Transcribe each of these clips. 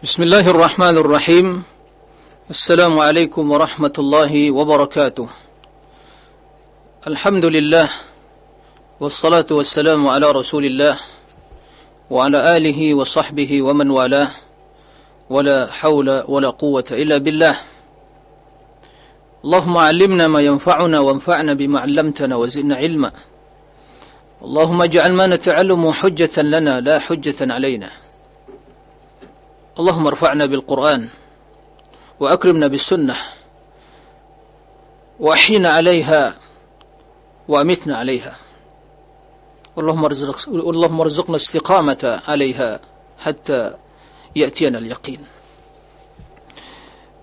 بسم الله الرحمن الرحيم. السلام عليكم ورحمة الله وبركاته. الحمد لله والصلاة والسلام على رسول الله وعلى آله وصحبه ومن والاه. ولا حول ولا قوة إلا بالله. اللهم علمنا ما ينفعنا وانفعنا بما علمتنا وزدنا علما. اللهم اجعل ما نتعلم حجة لنا لا حجة علينا. اللهم ارفعنا بالقرآن وأكرمنا بالسنة وأحينا عليها وأمتنا عليها. اللهم اللهم ارزقنا استقامة عليها حتى يأتينا اليقين.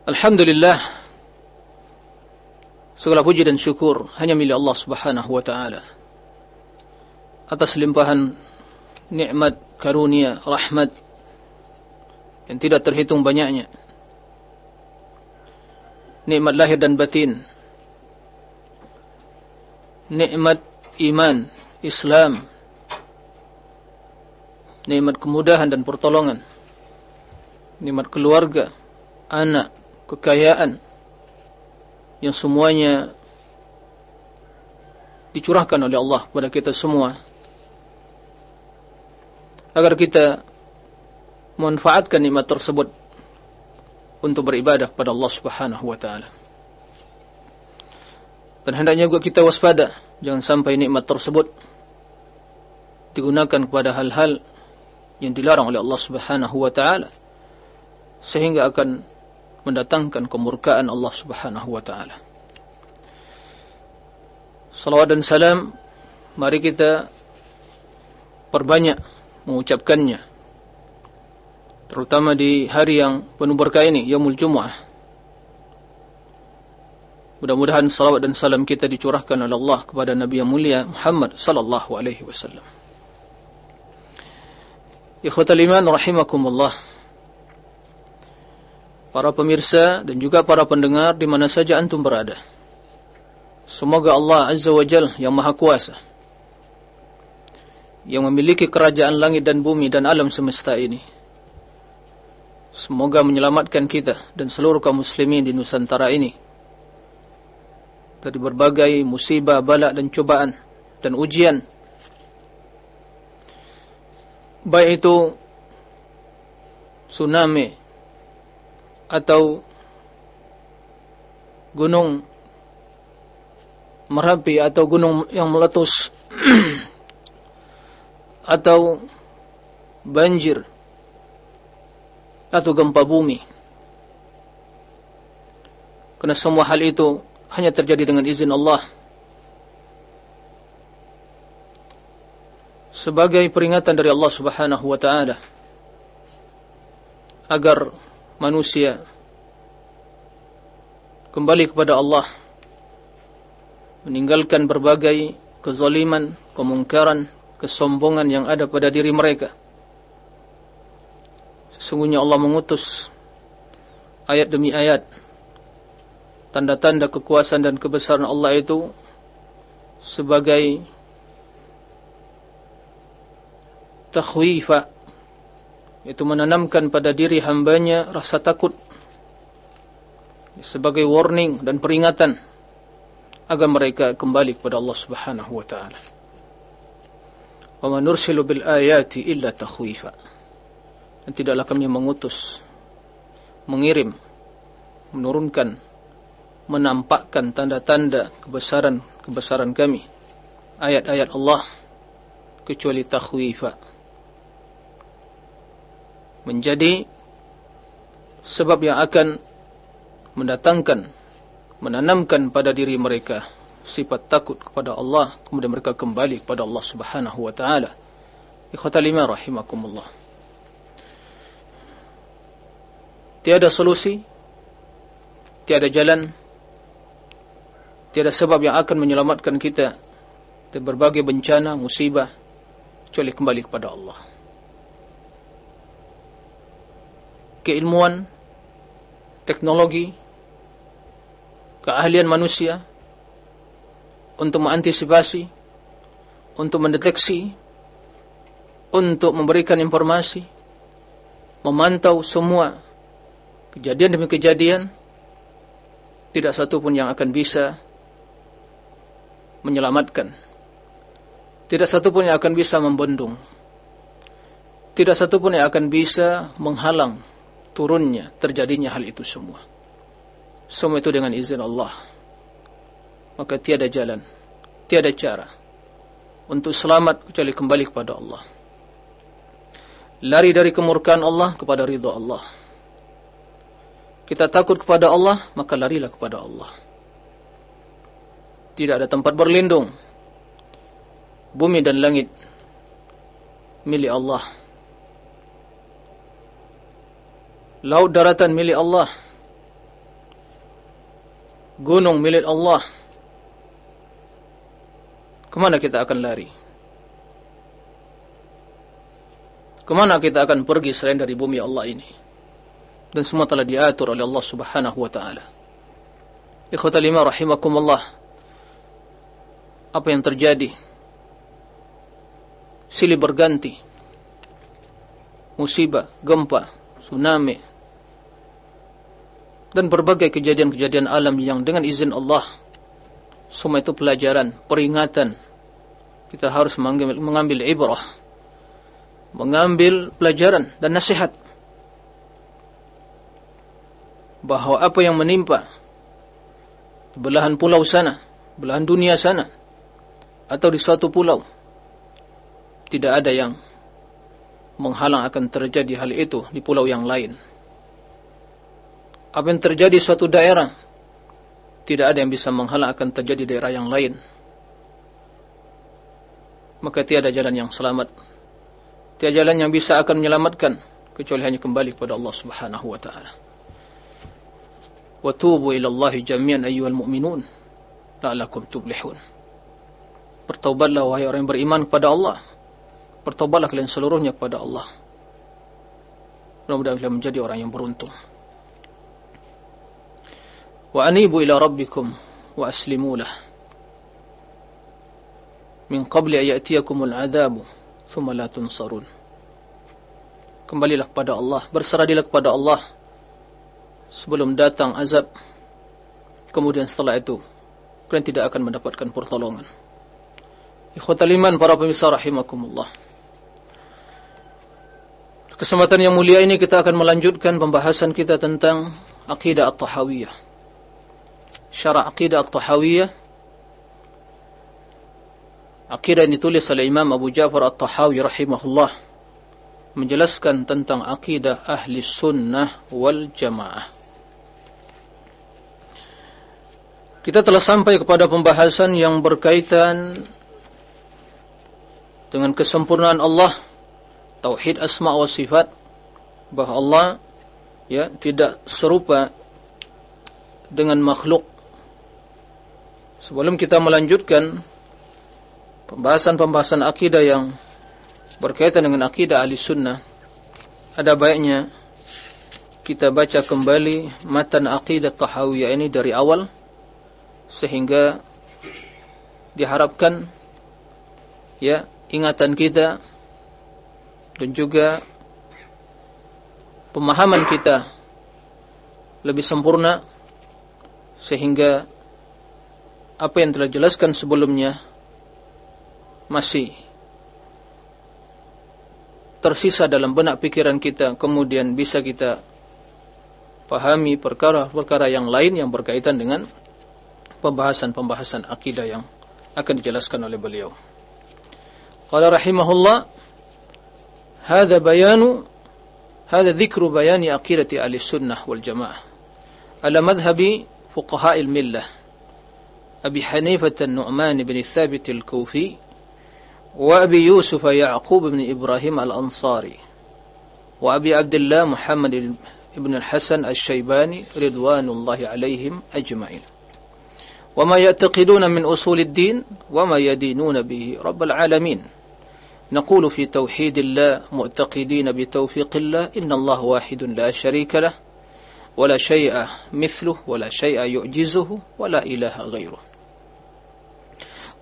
الحمد لله segala puji dan syukur hanya milik Allah Subhanahu wa taala atas limpahan nikmat karunia rahmat yang tidak terhitung banyaknya. Nikmat lahir dan batin. Nikmat iman Islam. Nikmat kemudahan dan pertolongan. Nikmat keluarga anak kekayaan. Yang semuanya dicurahkan oleh Allah kepada kita semua. Agar kita memanfaatkan nikmat tersebut untuk beribadah kepada Allah Subhanahu wa taala. Dan hendaknya juga kita waspada jangan sampai nikmat tersebut digunakan kepada hal-hal yang dilarang oleh Allah Subhanahu wa taala sehingga akan mendatangkan kemurkaan Allah Subhanahu wa taala. Salawat dan salam mari kita perbanyak mengucapkannya terutama di hari yang penuh berkah ini Yaumul Jumu'ah mudah-mudahan salawat dan salam kita dicurahkan oleh Allah kepada Nabi yang mulia Muhammad sallallahu alaihi wasallam Ikhwatal iman rahimakumullah para pemirsa dan juga para pendengar di mana saja antum berada. Semoga Allah Azza wa Jal yang Maha Kuasa yang memiliki kerajaan langit dan bumi dan alam semesta ini. Semoga menyelamatkan kita dan seluruh kaum muslimin di Nusantara ini dari berbagai musibah, balak dan cobaan dan ujian. Baik itu tsunami, atau gunung Merapi atau gunung yang meletus atau banjir atau gempa bumi karena semua hal itu hanya terjadi dengan izin Allah sebagai peringatan dari Allah Subhanahu wa taala agar manusia kembali kepada Allah meninggalkan berbagai kezaliman, kemungkaran, kesombongan yang ada pada diri mereka. Sesungguhnya Allah mengutus ayat demi ayat tanda-tanda kekuasaan dan kebesaran Allah itu sebagai takhwifa itu menanamkan pada diri hambanya rasa takut sebagai warning dan peringatan agar mereka kembali kepada Allah Subhanahu wa taala. Wa bil ayati illa takhwifa. Dan tidaklah kami mengutus mengirim menurunkan menampakkan tanda-tanda kebesaran kebesaran kami. Ayat-ayat Allah kecuali takhwifa menjadi sebab yang akan mendatangkan menanamkan pada diri mereka sifat takut kepada Allah kemudian mereka kembali kepada Allah Subhanahu wa taala. Ikhwatal iman rahimakumullah tiada solusi tiada jalan tiada sebab yang akan menyelamatkan kita dari berbagai bencana musibah kecuali kembali kepada Allah. Keilmuan, teknologi, keahlian manusia untuk mengantisipasi, untuk mendeteksi, untuk memberikan informasi, memantau semua kejadian demi kejadian, tidak satu pun yang akan bisa menyelamatkan. Tidak satu pun yang akan bisa membendung. Tidak satu pun yang akan bisa menghalang turunnya, terjadinya hal itu semua. Semua itu dengan izin Allah. Maka tiada jalan, tiada cara untuk selamat kecuali kembali kepada Allah. Lari dari kemurkaan Allah kepada ridha Allah. Kita takut kepada Allah, maka larilah kepada Allah. Tidak ada tempat berlindung. Bumi dan langit milik Allah. Laut daratan milik Allah. Gunung milik Allah. Ke mana kita akan lari? Ke mana kita akan pergi selain dari bumi Allah ini? Dan semua telah diatur oleh Allah subhanahu wa ta'ala. Ikhwata lima rahimakumullah. Apa yang terjadi? Silih berganti. Musibah, gempa, tsunami. Dan berbagai kejadian-kejadian alam yang dengan izin Allah. Semua itu pelajaran, peringatan. Kita harus mengambil, mengambil ibrah mengambil pelajaran dan nasihat bahwa apa yang menimpa belahan pulau sana, belahan dunia sana atau di suatu pulau tidak ada yang menghalang akan terjadi hal itu di pulau yang lain. Apa yang terjadi di suatu daerah tidak ada yang bisa menghalang akan terjadi di daerah yang lain. Maka tiada jalan yang selamat Tiada jalan yang bisa akan menyelamatkan kecuali hanya kembali kepada Allah Subhanahu wa taala. Wa tubu ila Allah jami'an ayyuhal mu'minun la'allakum tuflihun. Bertaubatlah wahai orang yang beriman kepada Allah. Bertaubatlah kalian seluruhnya kepada Allah. Mudah-mudahan kalian menjadi orang yang beruntung. Wa anibu ila rabbikum wa aslimu lah. Min qabli ayatiyakumul adabu thumma la tunsarun. Kembalilah kepada Allah, berserah kepada Allah sebelum datang azab. Kemudian setelah itu kalian tidak akan mendapatkan pertolongan. Ikhwatal iman para pemirsa rahimakumullah. Kesempatan yang mulia ini kita akan melanjutkan pembahasan kita tentang akidah at-tahawiyah. Syarah akidah at-tahawiyah Akidah yang ditulis oleh Imam Abu Ja'far At-Tahawi rahimahullah menjelaskan tentang akidah ahli sunnah wal jamaah. Kita telah sampai kepada pembahasan yang berkaitan dengan kesempurnaan Allah, tauhid asma wa sifat, bahwa Allah ya tidak serupa dengan makhluk. Sebelum kita melanjutkan pembahasan-pembahasan akidah yang berkaitan dengan akidah ahli sunnah ada baiknya kita baca kembali matan akidah tahawiyah ini dari awal sehingga diharapkan ya ingatan kita dan juga pemahaman kita lebih sempurna sehingga apa yang telah jelaskan sebelumnya masih tersisa dalam benak pikiran kita kemudian bisa kita pahami perkara-perkara yang lain yang berkaitan dengan pembahasan-pembahasan akidah yang akan dijelaskan oleh beliau. Qala rahimahullah hadza bayanu hadza dzikru bayani aqidati ahli sunnah wal jamaah ala madhhabi fuqaha al-millah Abi Hanifah an-Nu'man bin Thabit al-Kufi وأبي يوسف يعقوب بن إبراهيم الأنصاري وأبي عبد الله محمد بن الحسن الشيباني رضوان الله عليهم أجمعين وما يعتقدون من أصول الدين وما يدينون به رب العالمين. نقول في توحيد الله معتقدين بتوفيق الله إن الله واحد لا شريك له ولا شيء مثله ولا شيء يعجزه ولا إله غيره.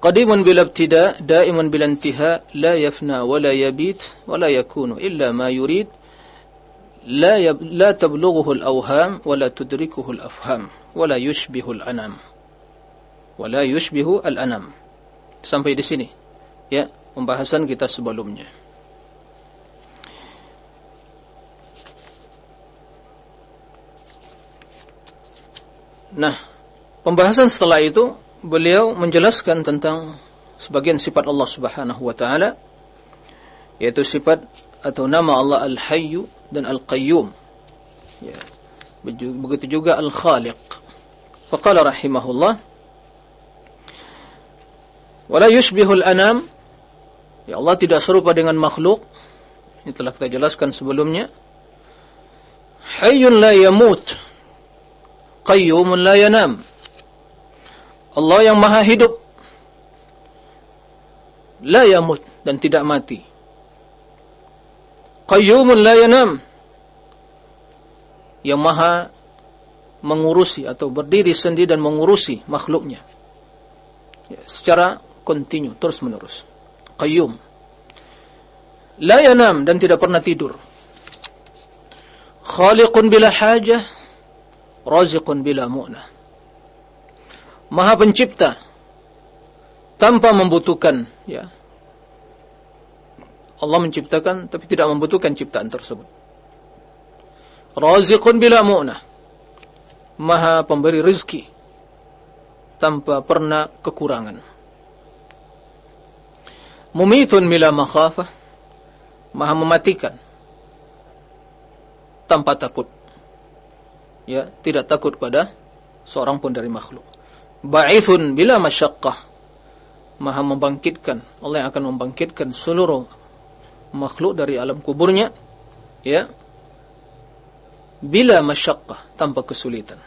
قديم بلا ابتداء دائم بلا انتهاء لا يفنى ولا يبيت ولا يكون إلا ما يريد la yab, la tablughuhu al-awham wa la tudrikuhu al-afham wa la yushbihu al-anam wa la yushbihu al-anam sampai di sini ya pembahasan kita sebelumnya Nah, pembahasan setelah itu beliau menjelaskan tentang sebagian sifat Allah Subhanahu wa taala yaitu sifat atau nama Allah Al-Hayyu dan Al-Qayyum. Ya. Begitu juga Al-Khaliq. Faqala rahimahullah wala yushbihul anam ya Allah tidak serupa dengan makhluk ini telah kita jelaskan sebelumnya hayyun la yamut qayyumun la yanam. Allah yang maha hidup. La yamut dan tidak mati. Qayyumun la yanam. Yang maha mengurusi atau berdiri sendiri dan mengurusi makhluknya. Ya, secara kontinu, terus menerus. Qayyum. La yanam dan tidak pernah tidur. Khaliqun bila hajah raziqun bila mu'nah. Maha pencipta tanpa membutuhkan ya. Allah menciptakan tapi tidak membutuhkan ciptaan tersebut. Raziqun bila mu'nah. Maha pemberi rezeki tanpa pernah kekurangan. Mumitun bila makhafah. Maha mematikan tanpa takut ya tidak takut pada seorang pun dari makhluk. Ba'ithun bila masyaqqah. Maha membangkitkan, Allah yang akan membangkitkan seluruh makhluk dari alam kuburnya ya. Bila masyaqqah, tanpa kesulitan.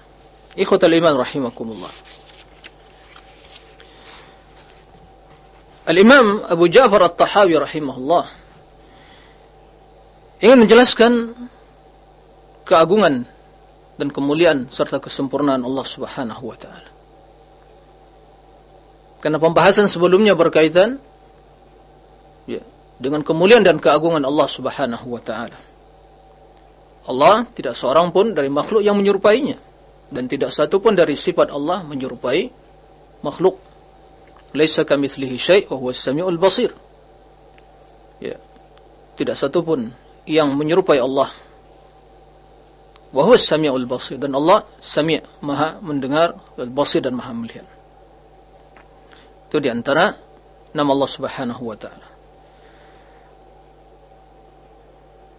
Ikhwatal iman rahimakumullah. Al-Imam Abu Ja'far At-Tahawi rahimahullah ingin menjelaskan keagungan dan kemuliaan serta kesempurnaan Allah Subhanahu wa taala. Karena pembahasan sebelumnya berkaitan ya, dengan kemuliaan dan keagungan Allah Subhanahu wa taala. Allah tidak seorang pun dari makhluk yang menyerupainya dan tidak satu pun dari sifat Allah menyerupai makhluk. Laisa kamitslihi syai' wa huwas samiul basir. Ya. Tidak satu pun yang menyerupai Allah wa huwa samiul basir dan Allah sami' maha mendengar basir dan maha melihat itu di antara nama Allah Subhanahu wa taala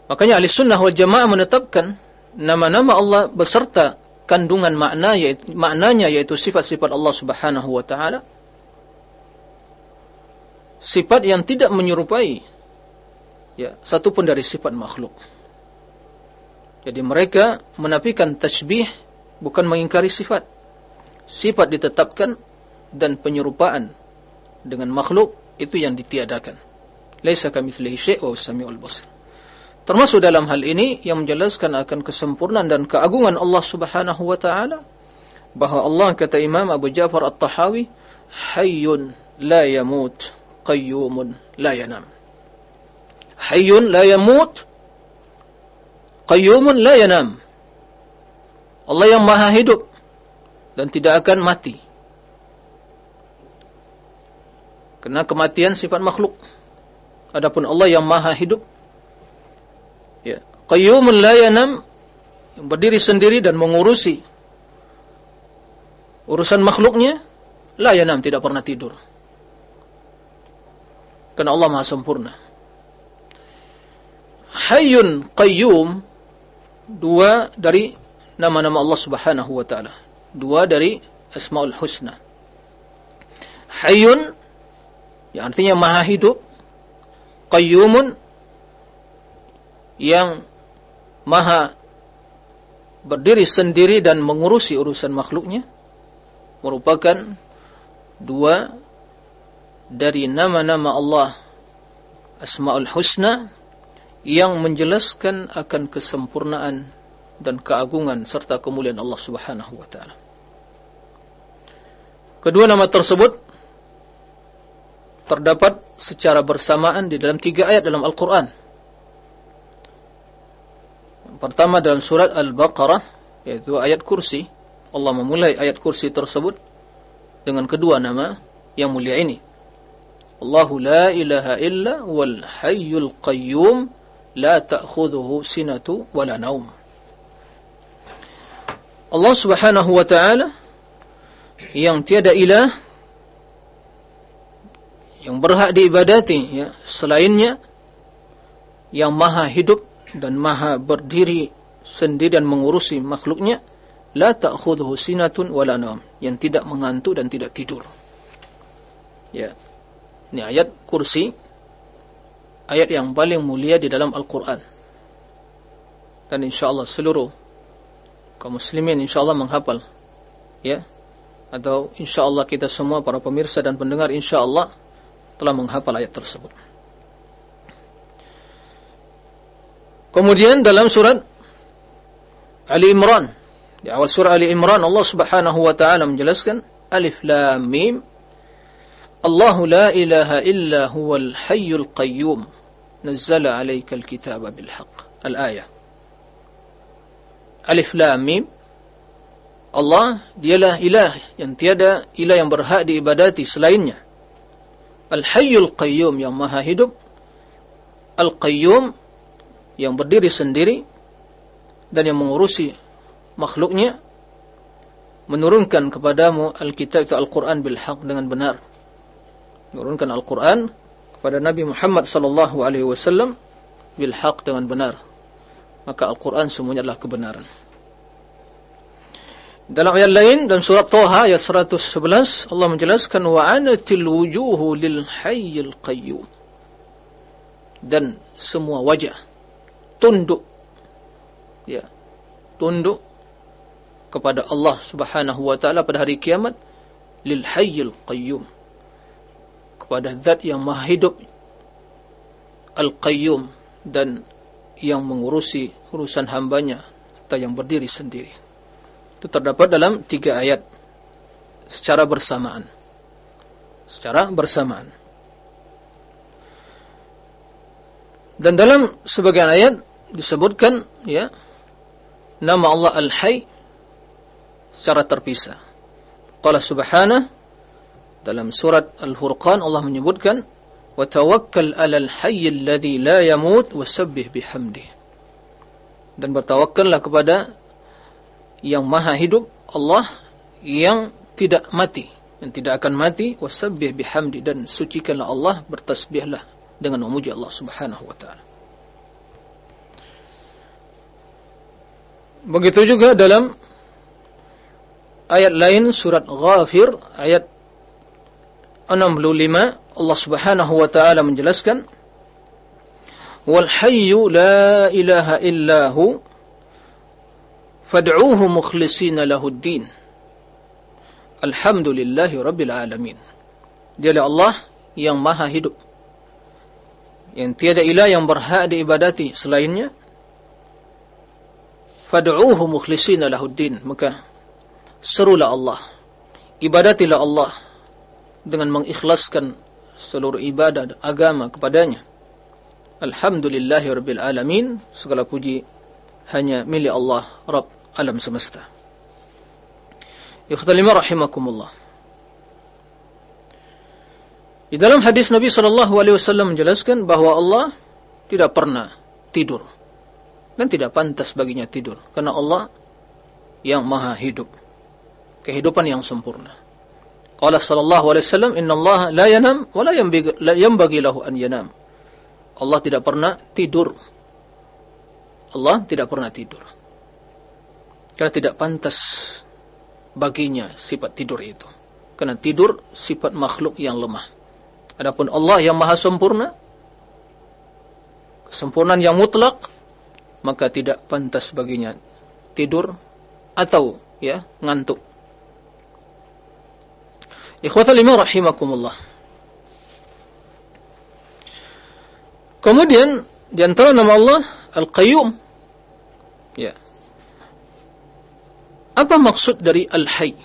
makanya ahli sunnah wal jamaah menetapkan nama-nama Allah beserta kandungan makna yaitu, maknanya yaitu sifat-sifat Allah Subhanahu wa taala sifat yang tidak menyerupai ya satu pun dari sifat makhluk jadi mereka menafikan tasbih bukan mengingkari sifat. Sifat ditetapkan dan penyerupaan dengan makhluk itu yang ditiadakan. Laisa kamitslihi syai' wa samiul basir. Termasuk dalam hal ini yang menjelaskan akan kesempurnaan dan keagungan Allah Subhanahu wa taala bahwa Allah kata Imam Abu Ja'far At-Tahawi hayyun la yamut qayyumun la yanam. Hayyun la yamut Qayyumun la yanam. Allah yang maha hidup dan tidak akan mati. Karena kematian sifat makhluk. Adapun Allah yang maha hidup ya, qayyumun la yanam yang berdiri sendiri dan mengurusi urusan makhluknya la yanam tidak pernah tidur. Karena Allah maha sempurna. Hayyun qayyum dua dari nama-nama Allah Subhanahu wa taala. Dua dari Asmaul Husna. Hayyun yang artinya maha hidup. Qayyumun yang maha berdiri sendiri dan mengurusi urusan makhluknya merupakan dua dari nama-nama Allah Asmaul Husna yang menjelaskan akan kesempurnaan dan keagungan serta kemuliaan Allah Subhanahu wa taala. Kedua nama tersebut terdapat secara bersamaan di dalam tiga ayat dalam Al-Qur'an. Pertama dalam surat Al-Baqarah yaitu ayat kursi. Allah memulai ayat kursi tersebut dengan kedua nama yang mulia ini. Allahu la ilaha illa wal hayyul qayyum la ta'khudhuhu sinatu wala naum. Allah Subhanahu wa taala yang tiada ilah yang berhak diibadati ya selainnya yang maha hidup dan maha berdiri sendiri dan mengurusi makhluknya la ta'khudhuhu sinatun wala naum yang tidak mengantuk dan tidak tidur. Ya ini ayat kursi ayat yang paling mulia di dalam Al-Qur'an dan insyaallah seluruh kaum muslimin insyaallah menghafal ya atau insyaallah kita semua para pemirsa dan pendengar insyaallah telah menghafal ayat tersebut. Kemudian dalam surat Ali Imran, di awal surah Ali Imran Allah Subhanahu wa taala menjelaskan Alif Lam Mim Allahu la ilaha illa huwal hayyul qayyum nazzala 'alaikal kitaba bil haqq. Al-ayah. Alif Lam Mim Allah dialah ilah yang tiada ilah yang berhak diibadati selainnya. Al-Hayyul Qayyum yang maha hidup Al-Qayyum yang berdiri sendiri dan yang mengurusi makhluknya menurunkan kepadamu Alkitab Al-Quran bil haq dengan benar menurunkan Al-Quran kepada Nabi Muhammad sallallahu alaihi dengan benar. Maka Al-Quran semuanya adalah kebenaran. Dalam ayat lain dalam surat Toha ayat 111 Allah menjelaskan wa anatil wujuhu lil hayyil qayyum. Dan semua wajah tunduk ya tunduk kepada Allah Subhanahu wa taala pada hari kiamat lil hayyil qayyum kepada zat yang maha hidup al qayyum dan yang mengurusi urusan hambanya serta yang berdiri sendiri itu terdapat dalam tiga ayat secara bersamaan. Secara bersamaan. Dan dalam sebagian ayat disebutkan ya nama Allah Al-Hayy secara terpisah. Qala subhanahu dalam surat Al-Furqan Allah menyebutkan wa tawakkal 'alal hayy alladhi la yamut wasabbih bihamdih. Dan bertawakkallah kepada yang maha hidup Allah yang tidak mati yang tidak akan mati wasabbih bihamdi dan sucikanlah Allah bertasbihlah dengan memuji Allah Subhanahu wa taala begitu juga dalam ayat lain surat Ghafir ayat 65 Allah Subhanahu wa taala menjelaskan wal hayyu la ilaha illahu fad'uuhu mukhlishina lahuddin alhamdulillahi rabbil alamin. Dialah Allah yang maha hidup. Yang tiada ilah yang berhak diibadati selainnya fad'uuhu mukhlishina lahuddin maka serulah Allah ibadatilah Allah dengan mengikhlaskan seluruh ibadah dan agama kepadanya alhamdulillahi rabbil alamin segala puji hanya milik Allah Rabb alam semesta. Ikhtalima rahimakumullah. Di dalam hadis Nabi sallallahu alaihi wasallam menjelaskan bahwa Allah tidak pernah tidur dan tidak pantas baginya tidur karena Allah yang maha hidup. Kehidupan yang sempurna. Qala sallallahu alaihi wasallam inna Allah la yanam wa la yanbaghi lahu an yanam. Allah tidak pernah tidur. Allah tidak pernah tidur. Karena tidak pantas baginya sifat tidur itu. Karena tidur sifat makhluk yang lemah. Adapun Allah yang maha sempurna, kesempurnaan yang mutlak, maka tidak pantas baginya tidur atau ya ngantuk. Ikhwatal iman rahimakumullah. Kemudian di antara nama Allah Al-Qayyum. Ya. Apa maksud dari Al-Hayy?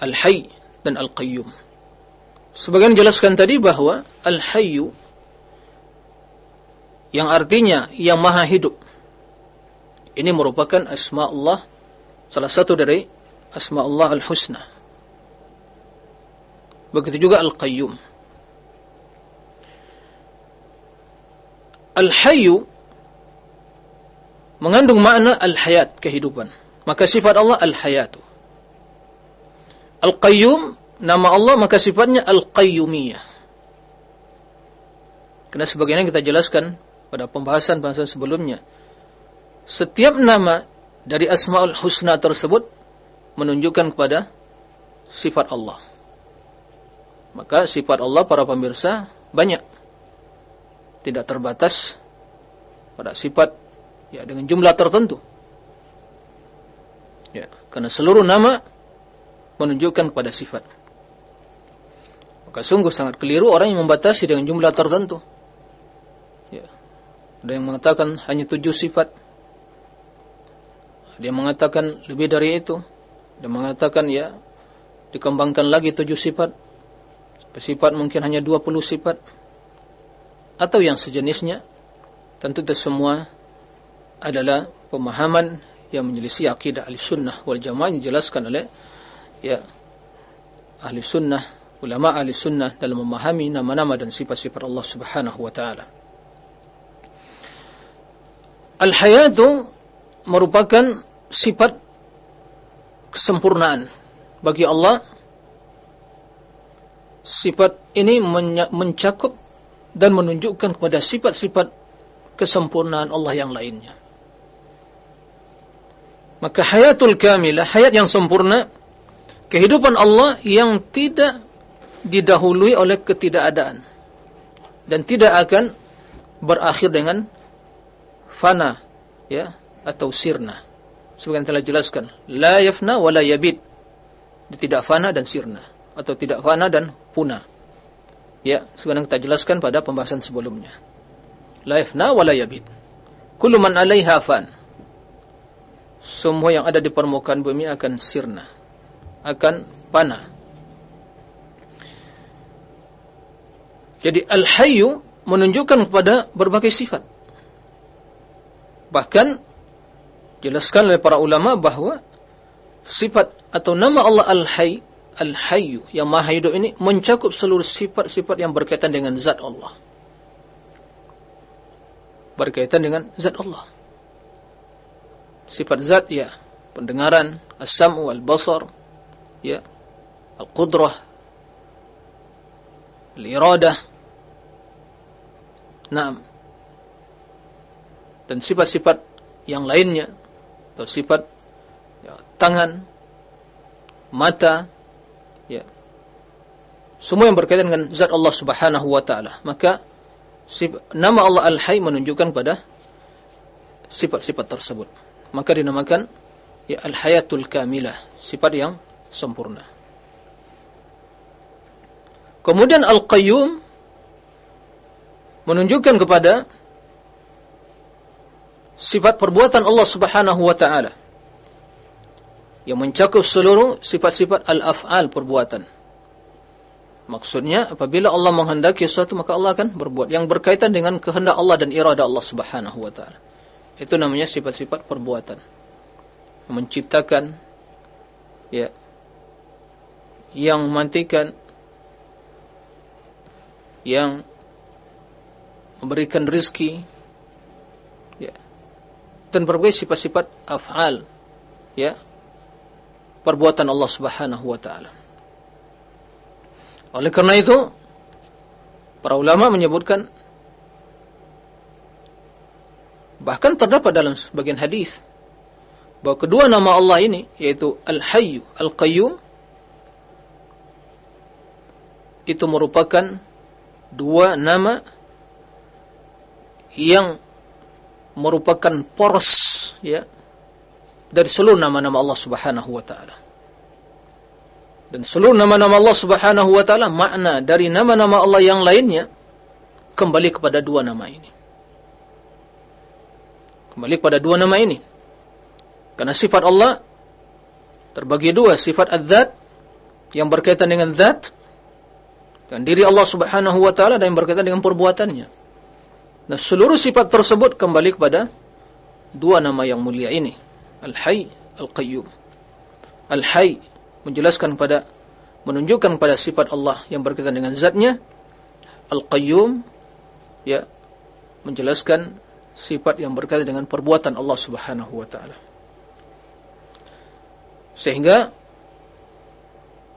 Al-Hayy dan Al-Qayyum. Sebagian jelaskan tadi bahwa Al-Hayyu yang artinya yang maha hidup. Ini merupakan asma Allah salah satu dari asma Allah al-husna. Begitu juga al-qayyum. Al-hayyu mengandung makna al-hayat, kehidupan. Maka sifat Allah al-hayatu. Al-qayyum nama Allah maka sifatnya al-qayyumiyah. Karena sebagaimana kita jelaskan pada pembahasan-pembahasan sebelumnya, setiap nama dari Asmaul Husna tersebut menunjukkan kepada sifat Allah. Maka sifat Allah para pemirsa banyak. Tidak terbatas pada sifat ya dengan jumlah tertentu. Ya, karena seluruh nama menunjukkan kepada sifat. Maka sungguh sangat keliru orang yang membatasi dengan jumlah tertentu. Ya. Ada yang mengatakan hanya tujuh sifat. Dia mengatakan lebih dari itu. Dia mengatakan ya dikembangkan lagi tujuh sifat. Sifat mungkin hanya dua puluh sifat. Atau yang sejenisnya. Tentu itu semua adalah pemahaman yang menyelisih akidah al-sunnah wal jamaah yang dijelaskan oleh ya ahli sunnah, ulama ahli sunnah dalam memahami nama-nama dan sifat-sifat Allah Subhanahu wa taala. Al-hayatu merupakan sifat kesempurnaan bagi Allah. Sifat ini mencakup dan menunjukkan kepada sifat-sifat kesempurnaan Allah yang lainnya. Maka hayatul kamilah, hayat yang sempurna, kehidupan Allah yang tidak didahului oleh ketidakadaan dan tidak akan berakhir dengan fana ya atau sirna sebagaimana telah jelaskan la yafna wa la yabid. Tidak fana dan sirna atau tidak fana dan punah. Ya sebagaimana kita jelaskan pada pembahasan sebelumnya. La yafna wa la yabid. Kullu man 'alaiha fan. Semua yang ada di permukaan bumi akan sirna akan panah. Jadi al-hayyu menunjukkan kepada berbagai sifat. Bahkan jelaskan oleh para ulama bahwa sifat atau nama Allah Al-Hayy, Al-Hayyu yang Maha Hidup ini mencakup seluruh sifat-sifat yang berkaitan dengan zat Allah. Berkaitan dengan zat Allah. Sifat zat ya, pendengaran, as-sam'u wal-basar, ya, al-qudrah, al-iradah. Naam. Dan sifat-sifat yang lainnya atau sifat ya, tangan, mata, ya. Semua yang berkaitan dengan zat Allah Subhanahu wa taala. Maka nama Allah Al-Hayy menunjukkan pada sifat-sifat tersebut. Maka dinamakan ya Al-Hayatul Kamilah, sifat yang sempurna. Kemudian Al-Qayyum menunjukkan kepada sifat perbuatan Allah Subhanahu wa taala yang mencakup seluruh sifat-sifat al-af'al perbuatan. Maksudnya apabila Allah menghendaki sesuatu maka Allah akan berbuat yang berkaitan dengan kehendak Allah dan irada Allah Subhanahu wa taala. Itu namanya sifat-sifat perbuatan. Menciptakan ya yang mematikan yang memberikan rizki dan berbagai sifat-sifat af'al ya perbuatan Allah Subhanahu wa taala. Oleh karena itu para ulama menyebutkan bahkan terdapat dalam sebagian hadis bahwa kedua nama Allah ini yaitu Al-Hayyu Al-Qayyum itu merupakan dua nama yang merupakan poros ya dari seluruh nama-nama Allah Subhanahu wa taala. Dan seluruh nama-nama Allah Subhanahu wa taala makna dari nama-nama Allah yang lainnya kembali kepada dua nama ini. Kembali kepada dua nama ini. Karena sifat Allah terbagi dua, sifat adzat yang berkaitan dengan zat dan diri Allah Subhanahu wa taala dan yang berkaitan dengan perbuatannya. Nah, seluruh sifat tersebut kembali kepada dua nama yang mulia ini. Al-Hayy, Al-Qayyum. Al-Hayy menjelaskan pada menunjukkan pada sifat Allah yang berkaitan dengan zatnya. Al-Qayyum ya menjelaskan sifat yang berkaitan dengan perbuatan Allah Subhanahu wa taala. Sehingga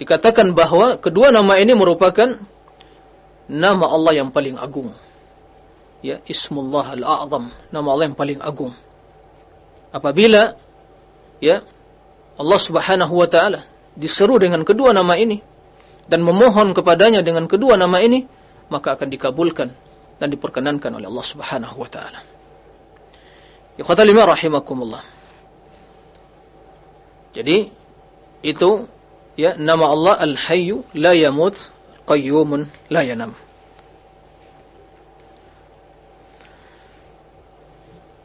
dikatakan bahwa kedua nama ini merupakan nama Allah yang paling agung. Ya, Ismullah Al-A'zam, nama Allah yang paling agung. Apabila ya Allah Subhanahu wa taala diseru dengan kedua nama ini dan memohon kepadanya dengan kedua nama ini, maka akan dikabulkan dan diperkenankan oleh Allah Subhanahu wa taala. Ikhwatal lima rahimakumullah. Jadi itu ya nama Allah Al-Hayyu la yamut qayyumun la yanam.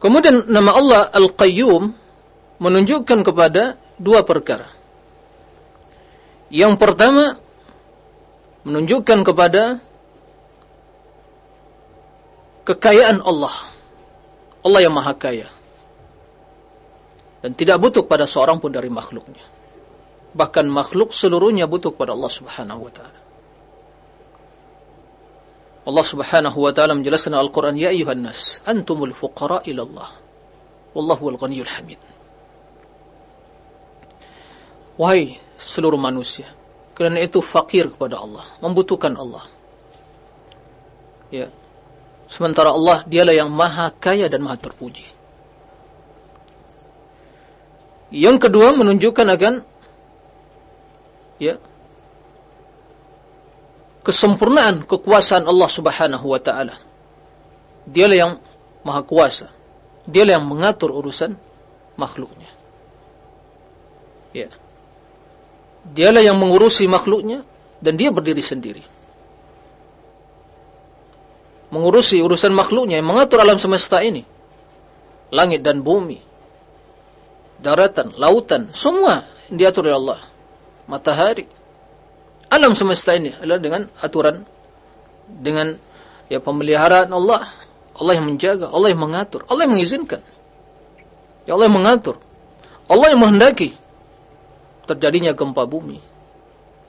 Kemudian nama Allah Al-Qayyum menunjukkan kepada dua perkara. Yang pertama menunjukkan kepada kekayaan Allah. Allah yang maha kaya. Dan tidak butuh pada seorang pun dari makhluknya. Bahkan makhluk seluruhnya butuh kepada Allah subhanahu wa ta'ala. Allah subhanahu wa ta'ala menjelaskan Al-Quran, Ya ayuhan nas, antumul fuqara ilallah. Wallahu al-ghaniyul hamid. Wahai seluruh manusia. Kerana itu fakir kepada Allah, membutuhkan Allah. Ya. Sementara Allah dialah yang maha kaya dan maha terpuji. Yang kedua menunjukkan akan ya kesempurnaan kekuasaan Allah Subhanahu wa taala. Dialah yang maha kuasa. Dialah yang mengatur urusan makhluknya. Ya. Dialah yang mengurusi makhluknya dan dia berdiri sendiri. Mengurusi urusan makhluknya yang mengatur alam semesta ini. Langit dan bumi. Daratan, lautan, semua diatur oleh Allah. Matahari. Alam semesta ini adalah dengan aturan dengan ya pemeliharaan Allah. Allah yang menjaga, Allah yang mengatur, Allah yang mengizinkan. Ya Allah yang mengatur. Allah yang menghendaki terjadinya gempa bumi,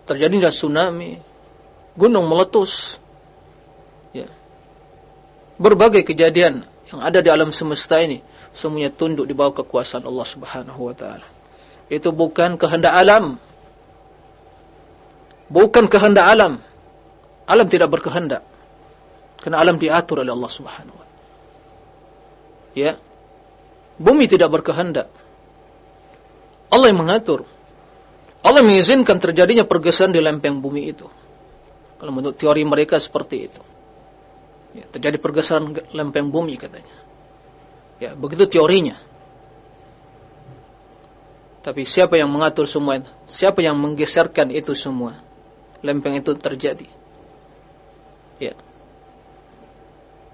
terjadinya tsunami, gunung meletus, ya. berbagai kejadian yang ada di alam semesta ini semuanya tunduk di bawah kekuasaan Allah Subhanahu Wa Taala. Itu bukan kehendak alam, bukan kehendak alam. Alam tidak berkehendak, karena alam diatur oleh Allah Subhanahu Wa. Ya, bumi tidak berkehendak. Allah yang mengatur. Allah mengizinkan terjadinya pergeseran di lempeng bumi itu. Kalau menurut teori mereka seperti itu. Ya, terjadi pergeseran lempeng bumi katanya. Ya, begitu teorinya. Tapi siapa yang mengatur semua itu? Siapa yang menggeserkan itu semua? Lempeng itu terjadi. Ya.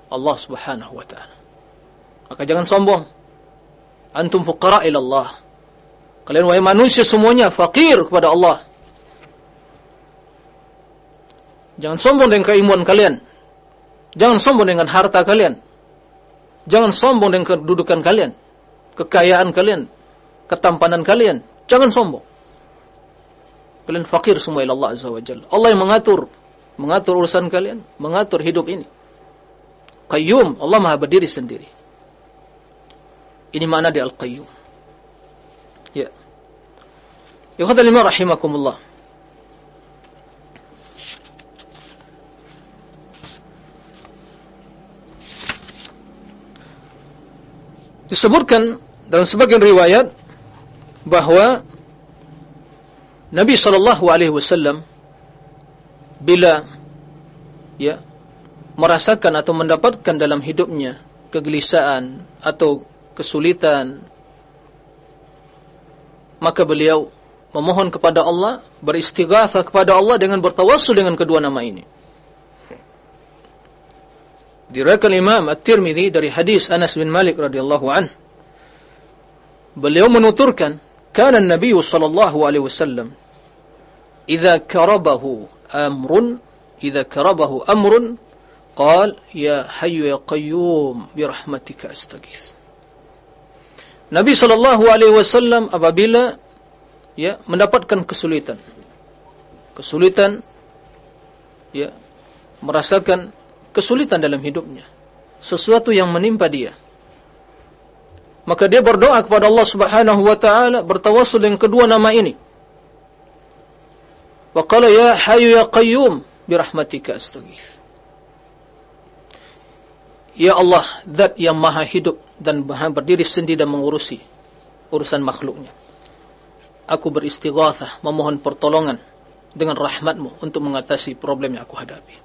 Allah Subhanahu wa taala. Maka jangan sombong. Antum fuqara ila Allah. Kalian wahai manusia semuanya fakir kepada Allah. Jangan sombong dengan keimuan kalian. Jangan sombong dengan harta kalian. Jangan sombong dengan kedudukan kalian. Kekayaan kalian. Ketampanan kalian. Jangan sombong. Kalian fakir semua ila Allah Azza wa Jalla. Allah yang mengatur. Mengatur urusan kalian. Mengatur hidup ini. Qayyum. Allah maha berdiri sendiri. Ini makna di Al-Qayyum. Ya. Ikhwatal lima rahimakumullah. Disebutkan dalam sebagian riwayat bahwa Nabi sallallahu alaihi wasallam bila ya merasakan atau mendapatkan dalam hidupnya kegelisahan atau kesulitan maka beliau memohon kepada Allah, beristighatsah kepada Allah dengan bertawassul dengan kedua nama ini. Diriwayatkan Imam At-Tirmidzi dari hadis Anas bin Malik radhiyallahu an. Beliau menuturkan, "Kana Nabi sallallahu alaihi wasallam idza karabahu amrun, idza karabahu amrun, Qal ya hayyu ya qayyum bi rahmatika astaghits. Nabi sallallahu alaihi wasallam apabila ya mendapatkan kesulitan. Kesulitan ya merasakan kesulitan dalam hidupnya. Sesuatu yang menimpa dia maka dia berdoa kepada Allah Subhanahu wa taala bertawassul dengan kedua nama ini wa qala ya hayyu ya qayyum bi rahmatika astaghits Ya Allah, zat yang maha hidup dan maha berdiri sendiri dan mengurusi urusan makhluknya. Aku beristighathah, memohon pertolongan dengan rahmatmu untuk mengatasi problem yang aku hadapi.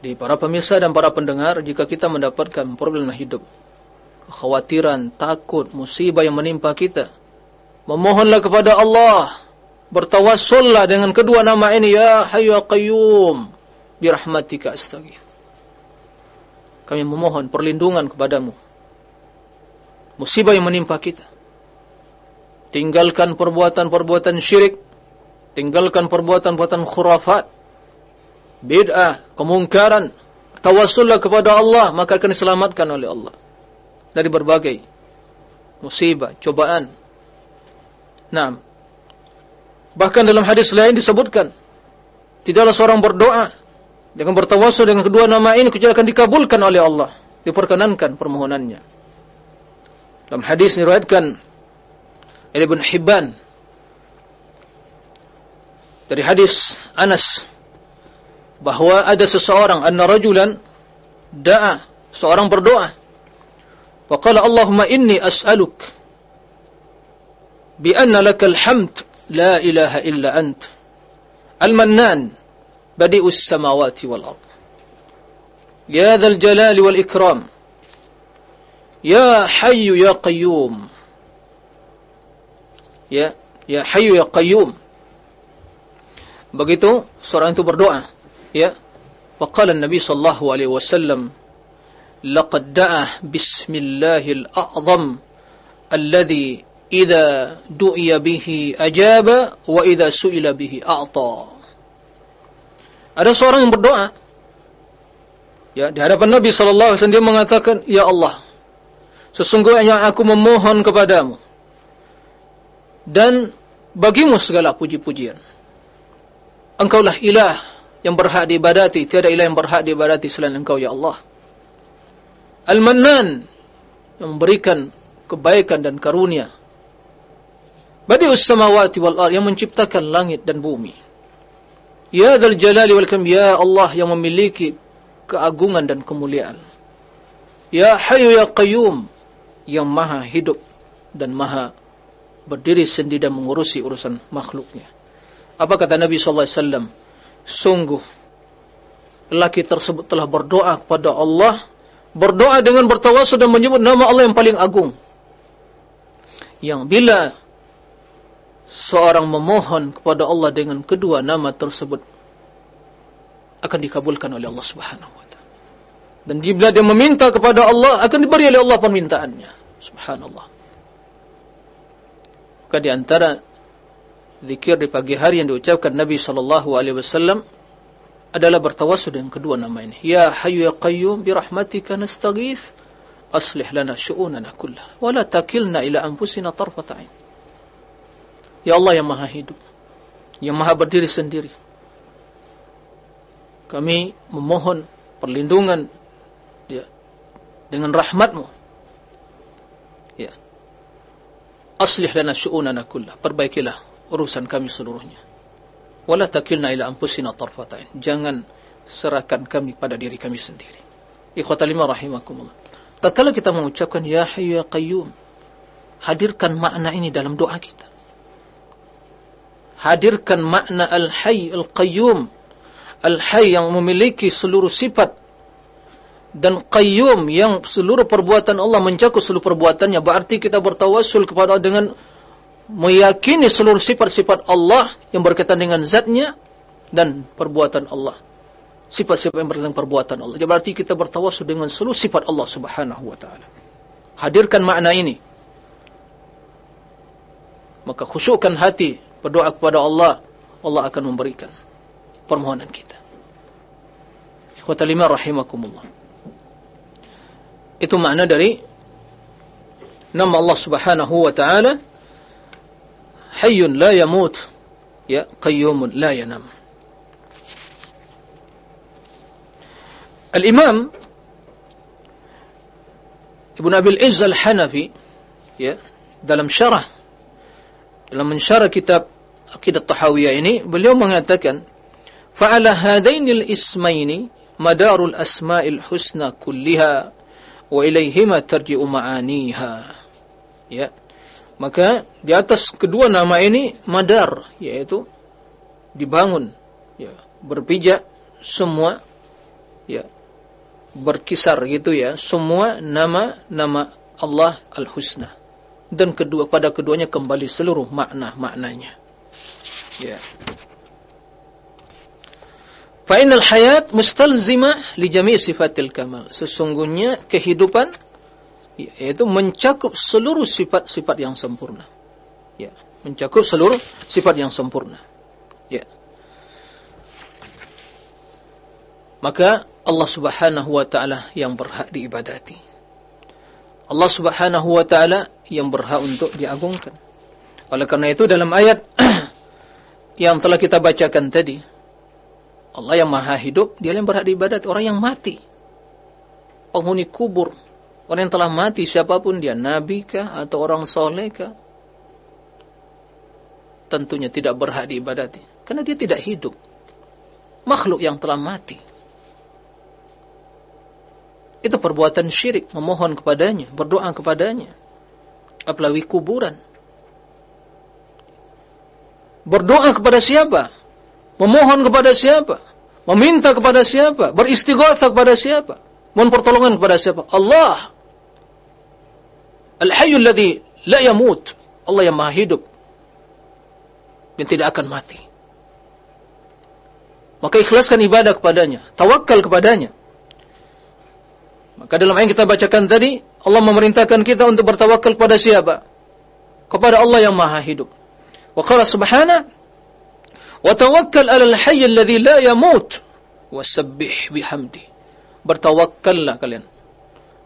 Di para pemirsa dan para pendengar, jika kita mendapatkan problem hidup, kekhawatiran, takut, musibah yang menimpa kita, memohonlah kepada Allah, bertawassullah dengan kedua nama ini, Ya Hayyu ya Qayyum, birahmatika. Kami memohon perlindungan kepadamu. Musibah yang menimpa kita. Tinggalkan perbuatan-perbuatan syirik. Tinggalkan perbuatan-perbuatan khurafat. Bid'ah, kemungkaran. Tawassullah kepada Allah, maka akan diselamatkan oleh Allah. Dari berbagai musibah, cobaan. Nah, bahkan dalam hadis lain disebutkan, tidaklah seorang berdoa dengan bertawasul dengan kedua nama ini kecuali akan dikabulkan oleh Allah, diperkenankan permohonannya. Dalam hadis diriwayatkan oleh Ibn Hibban dari hadis Anas bahwa ada seseorang anna rajulan da'a seorang berdoa Wa qala Allahumma inni as'aluk bi anna lakal hamd la ilaha illa ant al-mannan badi'us samawati wal ard. Ya dzal jalali wal ikram. Ya Hayyu ya Qayyum. Ya, ya Hayyu ya Qayyum. Begitu seorang itu berdoa, ya. Wa qala Nabi sallallahu alaihi wasallam لقد دعا بسم الله الأعظم الذي إذا دعي به أجاب وإذا سئل به أعطى Ada seorang yang berdoa. Ya, di hadapan Nabi sallallahu alaihi wasallam dia mengatakan, "Ya Allah, sesungguhnya aku memohon kepadamu dan bagimu segala puji-pujian. Engkaulah ilah yang berhak diibadati, tiada ilah yang berhak diibadati selain Engkau ya Allah. Al-Mannan yang memberikan kebaikan dan karunia. Badi'us samawati wal ard yang menciptakan langit dan bumi. Ya Dzal Jalali wal Ikram, ya Allah yang memiliki keagungan dan kemuliaan. Ya Hayyu ya Qayyum yang maha hidup dan maha berdiri sendiri dan mengurusi urusan makhluknya. Apa kata Nabi sallallahu alaihi wasallam? Sungguh lelaki tersebut telah berdoa kepada Allah, berdoa dengan bertawasul dan menyebut nama Allah yang paling agung. Yang bila seorang memohon kepada Allah dengan kedua nama tersebut akan dikabulkan oleh Allah Subhanahu wa taala. Dan bila dia meminta kepada Allah akan diberi oleh Allah permintaannya. Subhanallah. Maka di antara zikir di pagi hari yang diucapkan Nabi sallallahu alaihi wasallam adalah bertawassul dengan kedua nama ini. Ya Hayyu ya Qayyum bi rahmatika nastaghits aslih lana syu'unana kullaha wa la takilna ila anfusina tarfata 'ain. Ya Allah yang maha hidup. Yang maha berdiri sendiri. Kami memohon perlindungan ya, dengan rahmatmu. Ya. Aslih lana syu'unana kullah. Perbaikilah urusan kami seluruhnya. Wala takilna ila anfusina tarfatain. Jangan serahkan kami pada diri kami sendiri. Ikhwata lima rahimakumullah. Tatkala kita mengucapkan Ya Hayyu Ya Qayyum. Hadirkan makna ini dalam doa kita hadirkan makna al-hayy al-qayyum al-hayy yang memiliki seluruh sifat dan qayyum yang seluruh perbuatan Allah mencakup seluruh perbuatannya berarti kita bertawassul kepada dengan meyakini seluruh sifat-sifat Allah yang berkaitan dengan zatnya dan perbuatan Allah. Sifat-sifat yang berkaitan dengan perbuatan Allah. Jadi berarti kita bertawassul dengan seluruh sifat Allah subhanahu wa ta'ala. Hadirkan makna ini. Maka khusyukkan hati berdoa kepada Allah, Allah akan memberikan permohonan kita. Ikhwatal iman rahimakumullah. Itu makna dari nama Allah Subhanahu wa taala Hayyun la yamut ya qayyumun la yanam. Al-Imam Ibn Abil Izz Al-Hanafi ya dalam syarah dalam mensyarah kitab Aqidah Tahawiyah ini beliau mengatakan fa'ala hadainil ismaini madarul asma'il husna kulliha wa ilaihima tarji'u ma'aniha ya maka di atas kedua nama ini madar yaitu dibangun ya berpijak semua ya berkisar gitu ya semua nama-nama Allah Al-Husna dan kedua pada keduanya kembali seluruh makna-maknanya. Ya. Fa innal hayat mustalzimah li sifatil kamal. Sesungguhnya kehidupan yaitu mencakup seluruh sifat-sifat yang sempurna. Ya, mencakup seluruh sifat yang sempurna. Ya. Maka Allah Subhanahu wa taala yang berhak diibadati. Allah Subhanahu wa taala yang berhak untuk diagungkan. Oleh karena itu dalam ayat yang telah kita bacakan tadi, Allah yang maha hidup, dia yang berhak diibadati, orang yang mati. Penghuni kubur, orang yang telah mati siapa pun dia, nabi kah atau orang soleh kah? Tentunya tidak berhak diibadati, karena dia tidak hidup. Makhluk yang telah mati. Itu perbuatan syirik, memohon kepadanya, berdoa kepadanya. Apalagi kuburan. Berdoa kepada siapa? Memohon kepada siapa? Meminta kepada siapa? Beristighatsah kepada siapa? Mohon pertolongan kepada siapa? Allah. Al-Hayyul ladzi la yamut. Allah yang Maha hidup. Yang tidak akan mati. Maka ikhlaskan ibadah kepadanya, tawakal kepadanya. Maka dalam ayat kita bacakan tadi, Allah memerintahkan kita untuk bertawakal kepada siapa? Kepada Allah yang Maha Hidup. Wa qala subhanahu wa tawakkal 'alal hayy alladhi la yamut wasabbih bihamdi. Bertawakkallah kalian.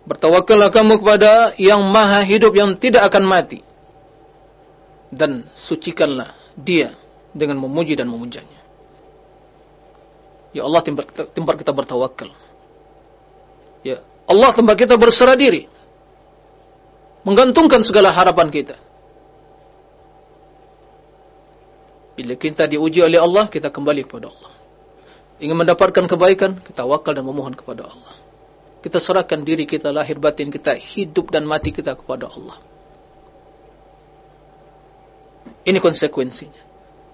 Bertawakkallah kamu kepada yang Maha Hidup yang tidak akan mati. Dan sucikanlah Dia dengan memuji dan memujanya. Ya Allah tempat kita bertawakal. Ya, Allah tempat kita berserah diri. Menggantungkan segala harapan kita. Bila kita diuji oleh Allah, kita kembali kepada Allah. Ingin mendapatkan kebaikan, kita wakal dan memohon kepada Allah. Kita serahkan diri kita, lahir batin kita, hidup dan mati kita kepada Allah. Ini konsekuensinya.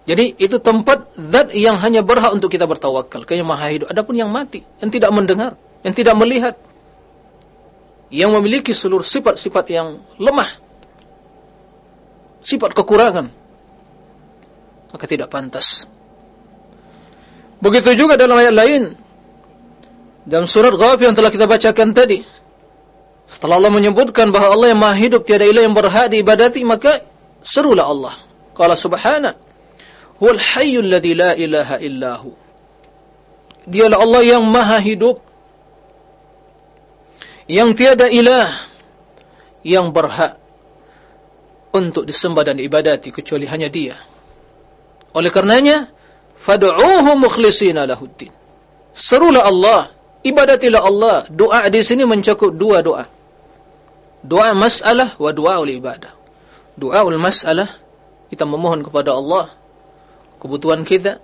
Jadi itu tempat zat yang hanya berhak untuk kita bertawakal. Kayaknya maha hidup. Adapun yang mati, yang tidak mendengar, yang tidak melihat, yang memiliki seluruh sifat-sifat yang lemah, sifat kekurangan, maka tidak pantas. Begitu juga dalam ayat lain, dalam surat Ghafir yang telah kita bacakan tadi, setelah Allah menyebutkan bahawa Allah yang maha hidup, tiada ilah yang berhak diibadati, maka serulah Allah. Qala subhana, huwal hayyul ladhi la ilaha illahu. Dialah Allah yang maha hidup, yang tiada ilah yang berhak untuk disembah dan ibadati kecuali hanya dia. Oleh karenanya, fad'uuhu mukhlishina lahuddin. Serulah Allah, ibadatilah Allah. Doa di sini mencakup dua doa. Doa masalah wa doa ul ibadah. Doa ul masalah kita memohon kepada Allah kebutuhan kita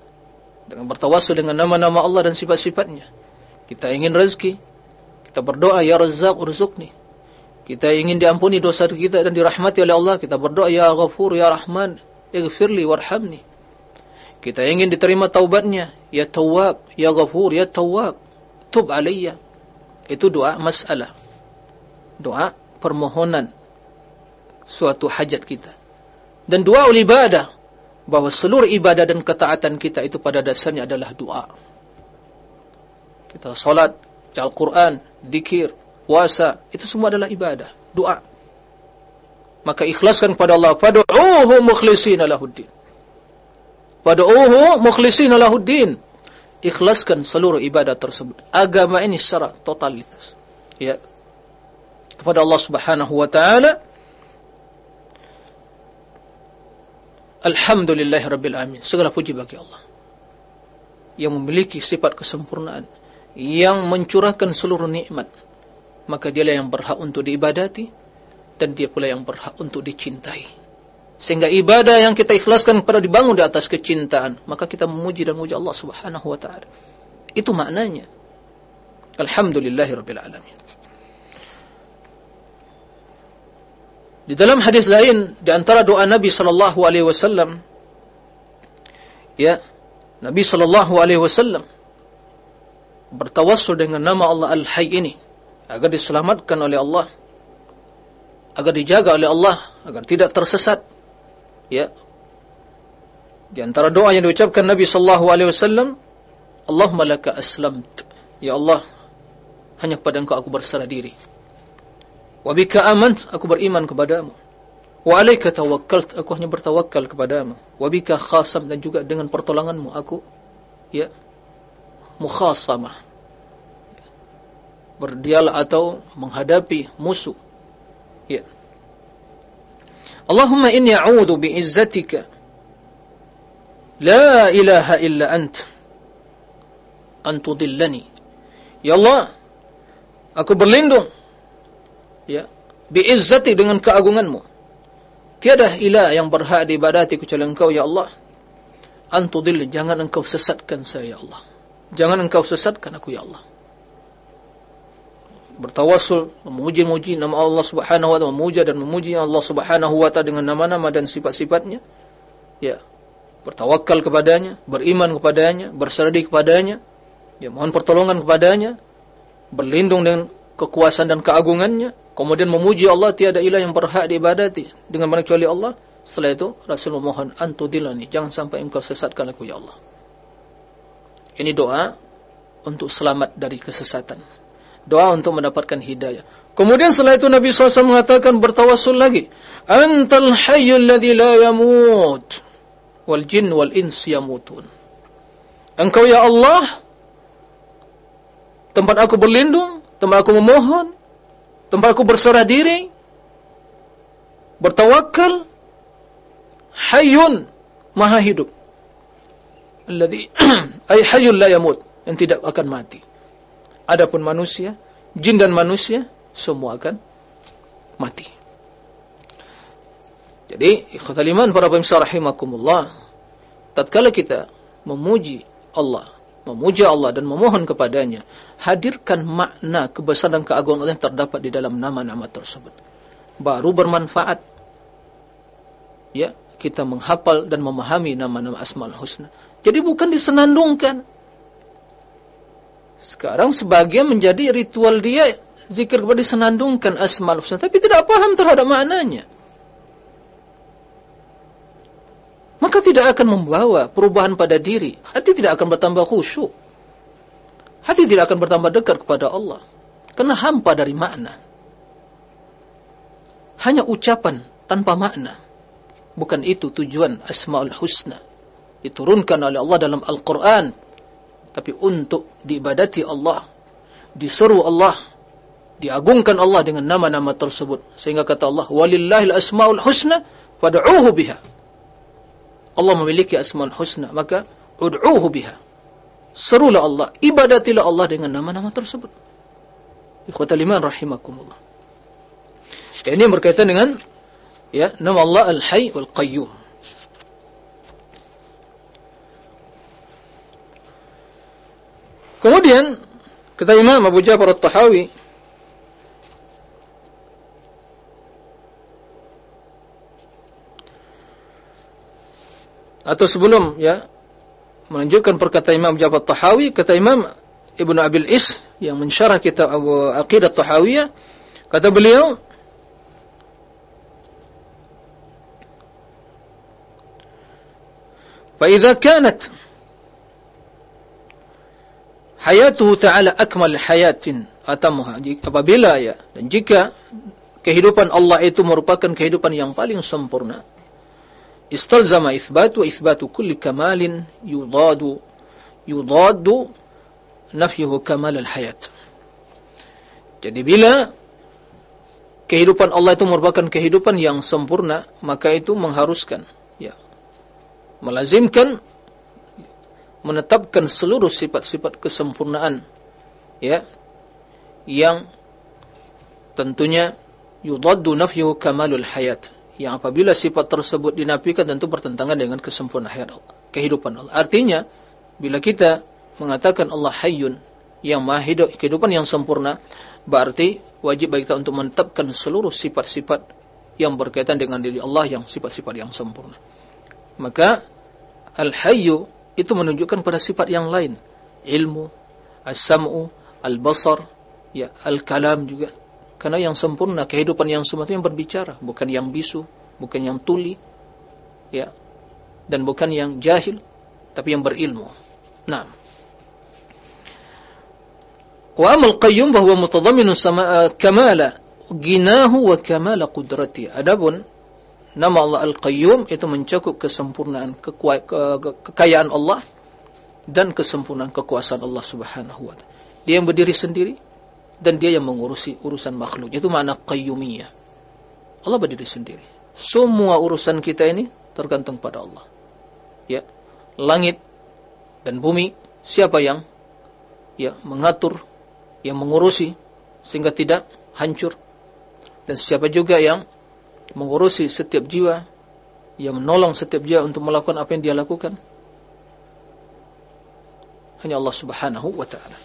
dengan bertawassul dengan nama-nama Allah dan sifat-sifatnya. Kita ingin rezeki, kita berdoa, Ya Razzaq urzukni. Kita ingin diampuni dosa kita dan dirahmati oleh Allah. Kita berdoa, Ya Ghafur, Ya Rahman, Ighfirli warhamni. Kita ingin diterima taubatnya. Ya Tawab, Ya Ghafur, Ya Tawab. Tub. Itu doa masalah. Doa permohonan suatu hajat kita. Dan doa ibadah. Bahwa seluruh ibadah dan ketaatan kita itu pada dasarnya adalah doa. Kita salat, baca Al-Quran, dikir, puasa, itu semua adalah ibadah, doa. Maka ikhlaskan kepada Allah. Fadu'uhu mukhlishina lahuddin. Fadu'uhu mukhlishina lahuddin. Ikhlaskan seluruh ibadah tersebut. Agama ini secara totalitas. Ya. Kepada Allah Subhanahu wa taala. Alhamdulillahi rabbil. Segala puji bagi Allah. Yang memiliki sifat kesempurnaan, yang mencurahkan seluruh nikmat. Maka dialah yang berhak untuk diibadati dan dia pula yang berhak untuk dicintai. Sehingga ibadah yang kita ikhlaskan kepada dibangun di atas kecintaan. Maka kita memuji dan memuji Allah subhanahu wa ta'ala. Itu maknanya. Alhamdulillahi alamin. Di dalam hadis lain di antara doa Nabi sallallahu alaihi wasallam ya Nabi sallallahu alaihi wasallam bertawassul dengan nama Allah Al-Hayy ini agar diselamatkan oleh Allah agar dijaga oleh Allah agar tidak tersesat ya. Di antara doa yang diucapkan Nabi sallallahu alaihi wasallam Allahumma laka aslamt ya Allah hanya kepada Engkau aku berserah diri. Wa bika amant aku beriman kepadamu. Wa alaika tawakkalt aku hanya bertawakal kepadamu. Wa bika khasam dan juga dengan pertolonganmu aku. Ya. Mukhasamah. Berdialog atau menghadapi musuh. Ya Allahumma inni a'udhu bi'izzatika la ilaha illa ant. An tudillani. Ya Allah aku berlindung ya bi'izzati dengan keagunganmu. Tiada ilah yang berhak diibadati kecuali engkau ya Allah. An tudilli jangan engkau sesatkan saya ya Allah. Jangan engkau sesatkan aku ya Allah bertawassul, memuji-muji nama Allah Subhanahu wa taala, memuja dan memuji Allah Subhanahu wa taala dengan nama-nama dan sifat-sifatnya. Ya. Bertawakal kepadanya, beriman kepadanya, berserah kepadanya, ya mohon pertolongan kepadanya, berlindung dengan kekuasaan dan keagungannya, kemudian memuji Allah tiada ilah yang berhak diibadati dengan kecuali Allah. Setelah itu Rasul memohon antudilani, jangan sampai engkau sesatkan aku ya Allah. Ini doa untuk selamat dari kesesatan doa untuk mendapatkan hidayah. Kemudian setelah itu Nabi SAW mengatakan bertawasul lagi. Antal hayyul ladhi la yamut. Wal jin wal ins yamutun. Engkau ya Allah. Tempat aku berlindung. Tempat aku memohon. Tempat aku berserah diri. Bertawakal. Hayyun. Maha hidup. Alladhi. Ay hayyul la yamut. Yang tidak akan mati. Adapun manusia, jin dan manusia semua akan mati. Jadi, ikhwatal iman para pemirsa rahimakumullah, tatkala kita memuji Allah, memuji Allah dan memohon kepadanya, hadirkan makna kebesaran dan keagungan Allah yang terdapat di dalam nama-nama tersebut. Baru bermanfaat. Ya, kita menghafal dan memahami nama-nama Asmaul Husna. Jadi bukan disenandungkan. Sekarang sebagian menjadi ritual dia zikir kepada disenandungkan asmaul husna tapi tidak paham terhadap maknanya. Maka tidak akan membawa perubahan pada diri. Hati tidak akan bertambah khusyuk. Hati tidak akan bertambah dekat kepada Allah. Karena hampa dari makna. Hanya ucapan tanpa makna. Bukan itu tujuan Asmaul Husna. Diturunkan oleh Allah dalam Al-Quran tapi untuk diibadati Allah, diseru Allah, diagungkan Allah dengan nama-nama tersebut. Sehingga kata Allah, "Walillahil asmaul husna fad'uuhu biha." Allah memiliki asmaul husna, maka ud'uuhu biha. Serulah Allah, ibadatilah Allah dengan nama-nama tersebut. Ikhwatal rahimakumullah. Ini berkaitan dengan ya, nama Allah Al-Hayy wal Qayyum. Kemudian kata Imam Abu Ja'far At-Tahawi atau sebelum ya menunjukkan perkataan Imam Ja'far Tahawi kata Imam Ibnu Abil Is yang mensyarah kitab Abu Aqidah Tahawiyah kata beliau fa idza kanat hayatuhu ta'ala akmal hayatin atamuha apabila ya dan jika kehidupan Allah itu merupakan kehidupan yang paling sempurna istalzama itsbatu wa itsbatu kulli kamalin yudadu yudaddu nafyuhu kamal al-hayat. Jadi bila kehidupan Allah itu merupakan kehidupan yang sempurna, maka itu mengharuskan ya melazimkan menetapkan seluruh sifat-sifat kesempurnaan ya yang tentunya yudaddu nafyuhu kamalul hayat yang apabila sifat tersebut dinafikan tentu bertentangan dengan kesempurnaan hayat Allah, kehidupan Allah. Artinya bila kita mengatakan Allah hayyun yang maha hidup, kehidupan yang sempurna, berarti wajib bagi kita untuk menetapkan seluruh sifat-sifat yang berkaitan dengan diri Allah yang sifat-sifat yang sempurna. Maka al-hayyu itu menunjukkan pada sifat yang lain, ilmu, as-sam'u, al-basar, ya, al-kalam juga. Karena yang sempurna kehidupan yang sempurna yang berbicara, bukan yang bisu, bukan yang tuli, ya, dan bukan yang jahil, tapi yang berilmu. Nah, wa amal qayyum bahwa uh, kamala ginahu wa kamala qudrati. Adapun Nama Allah Al-Qayyum itu mencakup kesempurnaan ke, ke, kekayaan Allah dan kesempurnaan kekuasaan Allah Subhanahu wa taala. Dia yang berdiri sendiri dan dia yang mengurusi urusan makhluk. Itu makna qayyumiyah. Allah berdiri sendiri. Semua urusan kita ini tergantung pada Allah. Ya. Langit dan bumi siapa yang ya mengatur, yang mengurusi sehingga tidak hancur. Dan siapa juga yang mengurusi setiap jiwa, yang menolong setiap jiwa untuk melakukan apa yang dia lakukan. Hanya Allah Subhanahu wa taala.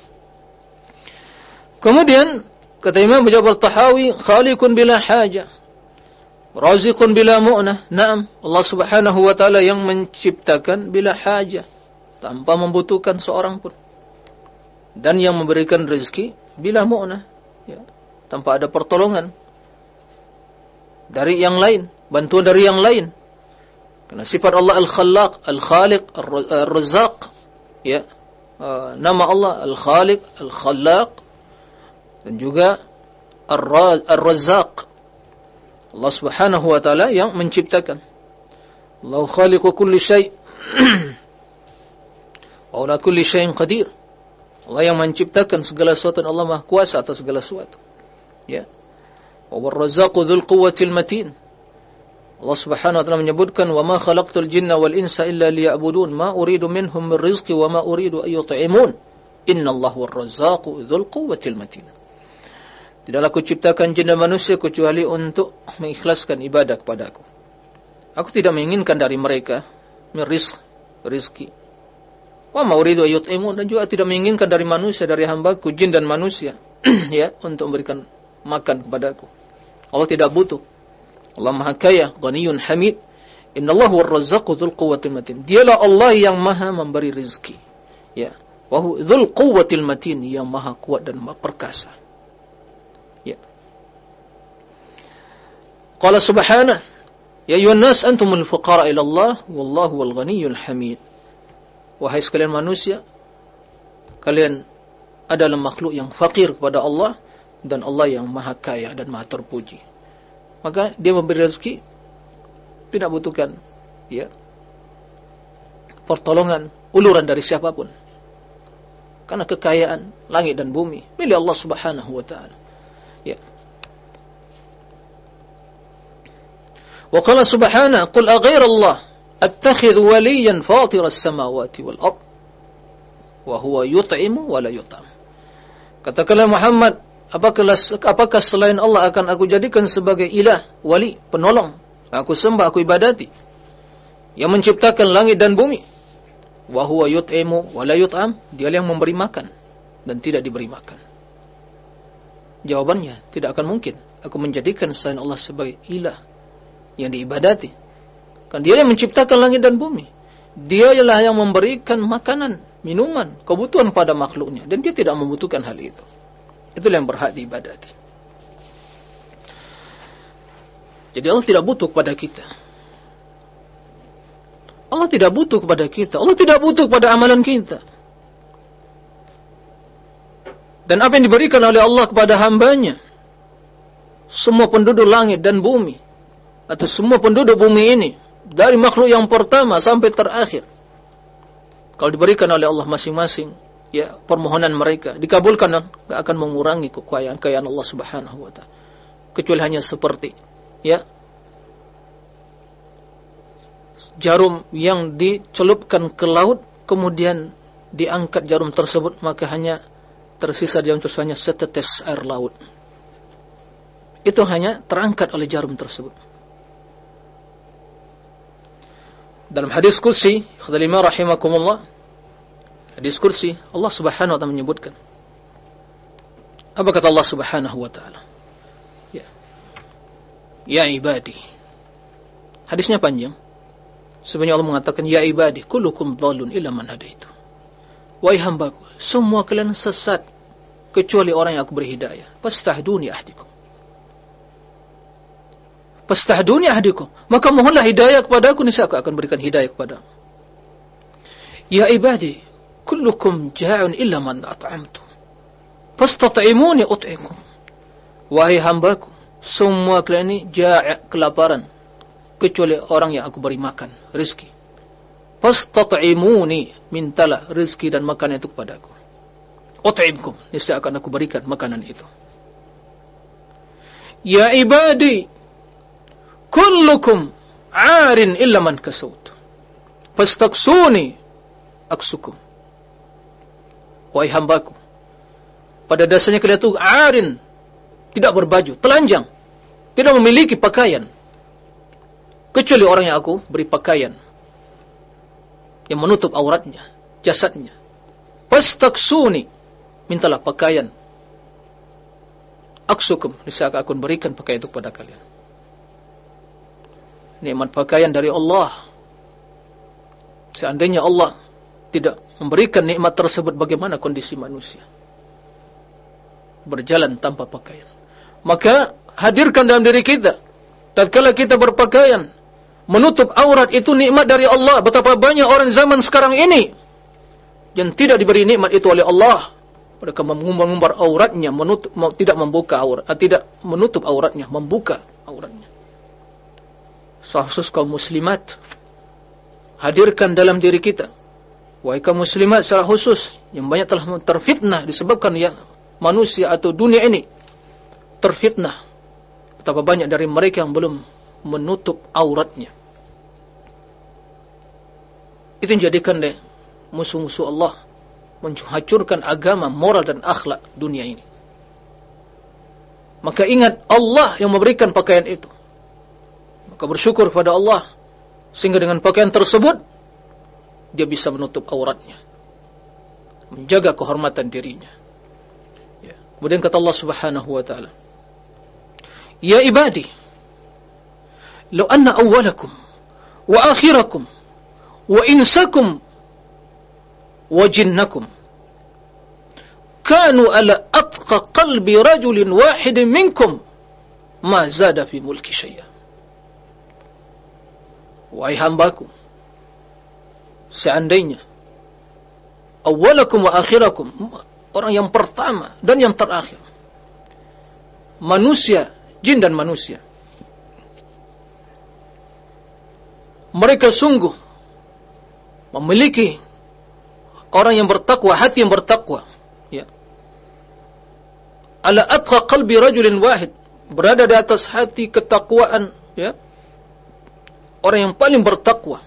Kemudian kata Imam Jabal Tahawi, khaliqun bila haja. Raziqun bila mu'nah. Naam, Allah Subhanahu wa taala yang menciptakan bila haja, tanpa membutuhkan seorang pun. Dan yang memberikan rezeki bila mu'nah, ya, tanpa ada pertolongan dari yang lain, bantuan dari yang lain. Karena sifat Allah Al-Khallaq, Al-Khaliq, Al-Razzaq, ya. Uh, nama Allah Al-Khaliq, Al-Khallaq dan juga Ar-Razzaq. Allah Subhanahu wa taala yang menciptakan. Allah khaliqu kulli syai' wa ala kulli syai'in qadir. Allah yang menciptakan segala sesuatu Allah Maha Kuasa atas segala sesuatu. Ya. Wawarrazaqu dzul quwwatil matin. Allah Subhanahu wa taala menyebutkan wa ma khalaqtul jinna wal insa illa liya'budun. Ma uridu minhum min rizqi wa ma uridu an yut'imun. Innallaha warrazzaqu dzul quwwatil matin Tidaklah jin dan manusia kecuali untuk mengikhlaskan ibadah aku. Tidak menginginkan dari mereka meris rizki. Wa ma uridu yut'imun. Dan juga tidak menginginkan dari manusia dari hambaku jin dan manusia ya untuk memberikan makan kepadaku Allah tidak butuh. Allah Maha Kaya, Ghaniyun Hamid. Innallaha war-razzaqu dzul quwwatil matin. Dialah Allah yang Maha memberi rezeki. Ya. Wa dzul quwwatil matin, yang Maha kuat dan Maha perkasa. Ya. Qala subhanahu Ya ayuhan nas antumul fuqara ila Allah wallahu wal ghaniyyul hamid. Wahai sekalian manusia, kalian adalah makhluk yang fakir kepada Allah dan Allah yang maha kaya dan maha terpuji. Maka dia memberi rezeki tidak butuhkan ya pertolongan, uluran dari siapa pun. Karena kekayaan langit dan bumi milik Allah Subhanahu wa taala. Ya. Wa qala subhanahu qul aghaira Allah attakhidhu waliyan fatir as-samawati wal wa huwa yut'imu wa la yut'am. Katakanlah Muhammad Apakah, apakah selain Allah akan aku jadikan sebagai ilah, wali, penolong? Aku sembah, aku ibadati. Yang menciptakan langit dan bumi. Wahuwa yut'imu wa yut'am. Dia yang memberi makan dan tidak diberi makan. Jawabannya, tidak akan mungkin. Aku menjadikan selain Allah sebagai ilah yang diibadati. Kan dia yang menciptakan langit dan bumi. Dia ialah yang memberikan makanan, minuman, kebutuhan pada makhluknya. Dan dia tidak membutuhkan hal itu. Itulah yang berhak diibadati. Jadi Allah tidak butuh kepada kita. Allah tidak butuh kepada kita. Allah tidak butuh kepada amalan kita. Dan apa yang diberikan oleh Allah kepada hambanya. Semua penduduk langit dan bumi. Atau semua penduduk bumi ini. Dari makhluk yang pertama sampai terakhir. Kalau diberikan oleh Allah masing-masing, ya permohonan mereka dikabulkan dan tidak akan mengurangi kekayaan-kekayaan Allah Subhanahu wa taala. Kecuali hanya seperti ya jarum yang dicelupkan ke laut kemudian diangkat jarum tersebut maka hanya tersisa di dalam hanya setetes air laut. Itu hanya terangkat oleh jarum tersebut. Dalam hadis kursi, khadalima rahimakumullah, hadis kursi, Allah subhanahu wa ta'ala menyebutkan. Apa kata Allah subhanahu wa ta'ala? Ya. Ya ibadi. Hadisnya panjang. Sebenarnya Allah mengatakan, Ya ibadi, kulukum dhalun illa man hadaitu. Wahai hambaku, semua kalian sesat, kecuali orang yang aku beri hidayah. Pastahduni ahdikum. Pastahduni ahdikum. Maka mohonlah hidayah kepada aku, niscaya aku akan berikan hidayah kepada Ya ibadi, kullukum ja'un illa man at'amtu. Fastat'imuni ut'ikum. Wahai hambaku, semua kalian ini kelaparan kecuali orang yang aku beri makan, rezeki. Fastat'imuni, mintalah rezeki dan makanan itu kepadaku. Ut'imkum, niscaya akan aku berikan makanan itu. Ya ibadi, kullukum arin illa man kasut fastaksuni aksukum wahai hambaku. Pada dasarnya kalian itu arin tidak berbaju telanjang tidak memiliki pakaian. Kecuali orang yang aku beri pakaian yang menutup auratnya jasadnya. Fastaksuni mintalah pakaian. Aksukum niscaya aku berikan pakaian itu kepada kalian. Nikmat pakaian dari Allah. Seandainya Allah tidak memberikan nikmat tersebut bagaimana kondisi manusia? Berjalan tanpa pakaian. Maka hadirkan dalam diri kita tatkala kita berpakaian menutup aurat itu nikmat dari Allah. Betapa banyak orang zaman sekarang ini yang tidak diberi nikmat itu oleh Allah. Mereka mengumbar-ngumbar auratnya, menutup, tidak membuka aurat, tidak menutup auratnya, membuka auratnya khusus kaum muslimat hadirkan dalam diri kita wahai kaum muslimat secara khusus yang banyak telah terfitnah disebabkan ya manusia atau dunia ini terfitnah betapa banyak dari mereka yang belum menutup auratnya itu menjadikan deh musuh-musuh Allah menghancurkan agama, moral dan akhlak dunia ini. Maka ingat Allah yang memberikan pakaian itu. Maka bersyukur pada Allah sehingga dengan pakaian tersebut dia bisa menutup auratnya. Menjaga kehormatan dirinya. Ya. Kemudian kata Allah Subhanahu wa taala, "Ya ibadi, law anna awwalakum wa akhirakum wa insakum wa jinnakum kanu ala atqa qalbi rajulin wahidin minkum ma zada fi mulki syai'a." Wahai hambaku, seandainya awalakum wa akhirakum, orang yang pertama dan yang terakhir, manusia, jin dan manusia, mereka sungguh memiliki orang yang bertakwa, hati yang bertakwa, ya. Ala atqa qalbi rajulin wahid, berada di atas hati ketakwaan, ya. Orang yang paling bertakwa.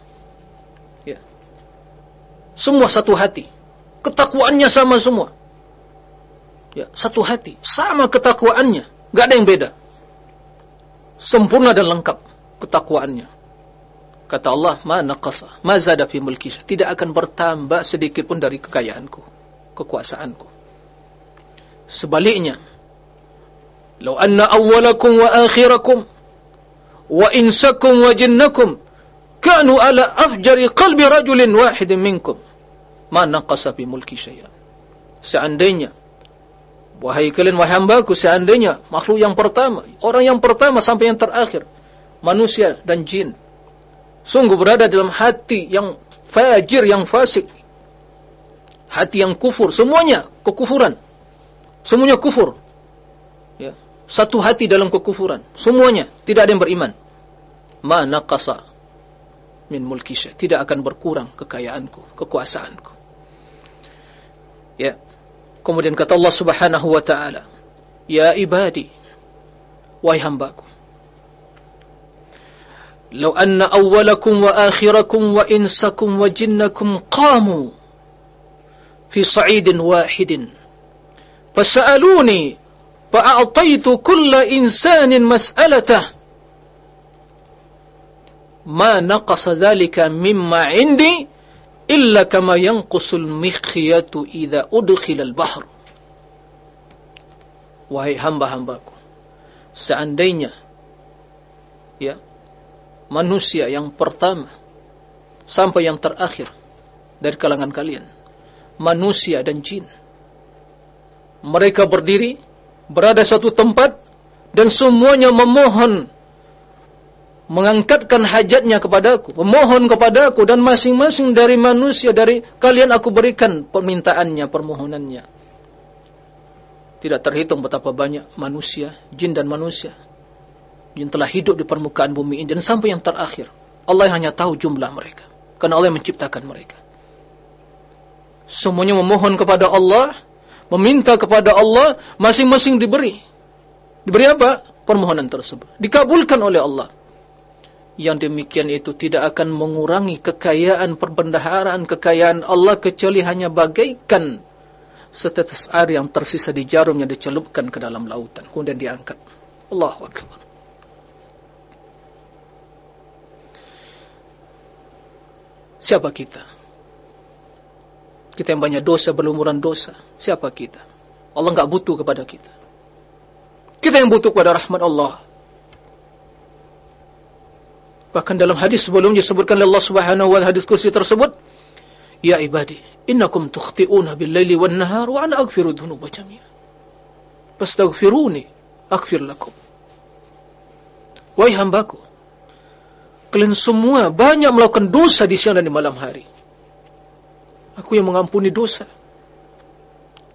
Semua satu hati. Ketakwaannya sama semua. Ya, satu hati, sama ketakwaannya, Gak ada yang beda. Sempurna dan lengkap ketakwaannya. Kata Allah, "Ma naqasa, ma zada fi mulki." Tidak akan bertambah sedikit pun dari kekayaanku, kekuasaanku. Sebaliknya, "Lau anna awwalakum wa akhirakum wa insakum wa jinnakum kanu ala afjari qalbi rajulin wahidin minkum ma naqasa fi mulki syai'an seandainya wahai kalian wahai hambaku seandainya makhluk yang pertama orang yang pertama sampai yang terakhir manusia dan jin sungguh berada dalam hati yang fajir yang fasik hati yang kufur semuanya kekufuran semuanya kufur ya satu hati dalam kekufuran semuanya tidak ada yang beriman ma naqasa min mulki. Tidak akan berkurang kekayaanku, kekuasaanku. Ya. Kemudian kata Allah Subhanahu wa taala, "Ya ibadi, wahai hambaku, wa akhirakum wa insakum wa jinnakum qamu fi sa'idin wahidin fas'aluni fa'a'taitu kulla insanin mas'alatah ma naqasa dhalika mimma indi illa kama yanqusul mikhyatu idza udkhila al-bahr wahai hamba-hambaku seandainya ya manusia yang pertama sampai yang terakhir dari kalangan kalian manusia dan jin mereka berdiri berada suatu tempat dan semuanya memohon mengangkatkan hajatnya kepadaku, memohon kepadaku dan masing-masing dari manusia dari kalian aku berikan permintaannya, permohonannya. Tidak terhitung betapa banyak manusia, jin dan manusia yang telah hidup di permukaan bumi ini dan sampai yang terakhir. Allah hanya tahu jumlah mereka. Karena Allah yang menciptakan mereka. Semuanya memohon kepada Allah, meminta kepada Allah, masing-masing diberi. Diberi apa? Permohonan tersebut. Dikabulkan oleh Allah yang demikian itu tidak akan mengurangi kekayaan perbendaharaan kekayaan Allah kecuali hanya bagaikan setetes air yang tersisa di jarum yang dicelupkan ke dalam lautan kemudian diangkat Allahu akbar Siapa kita? Kita yang banyak dosa, berlumuran dosa. Siapa kita? Allah enggak butuh kepada kita. Kita yang butuh kepada rahmat Allah. Bahkan dalam hadis sebelumnya disebutkan oleh Allah Subhanahu wa hadis kursi tersebut, "Ya ibadi, innakum tukhti'una bil-laili wan-nahar wa ana aghfiru dhunuba jami'a. Fastaghfiruni aghfir lakum." Wahai hambaku, kalian semua banyak melakukan dosa di siang dan di malam hari. Aku yang mengampuni dosa.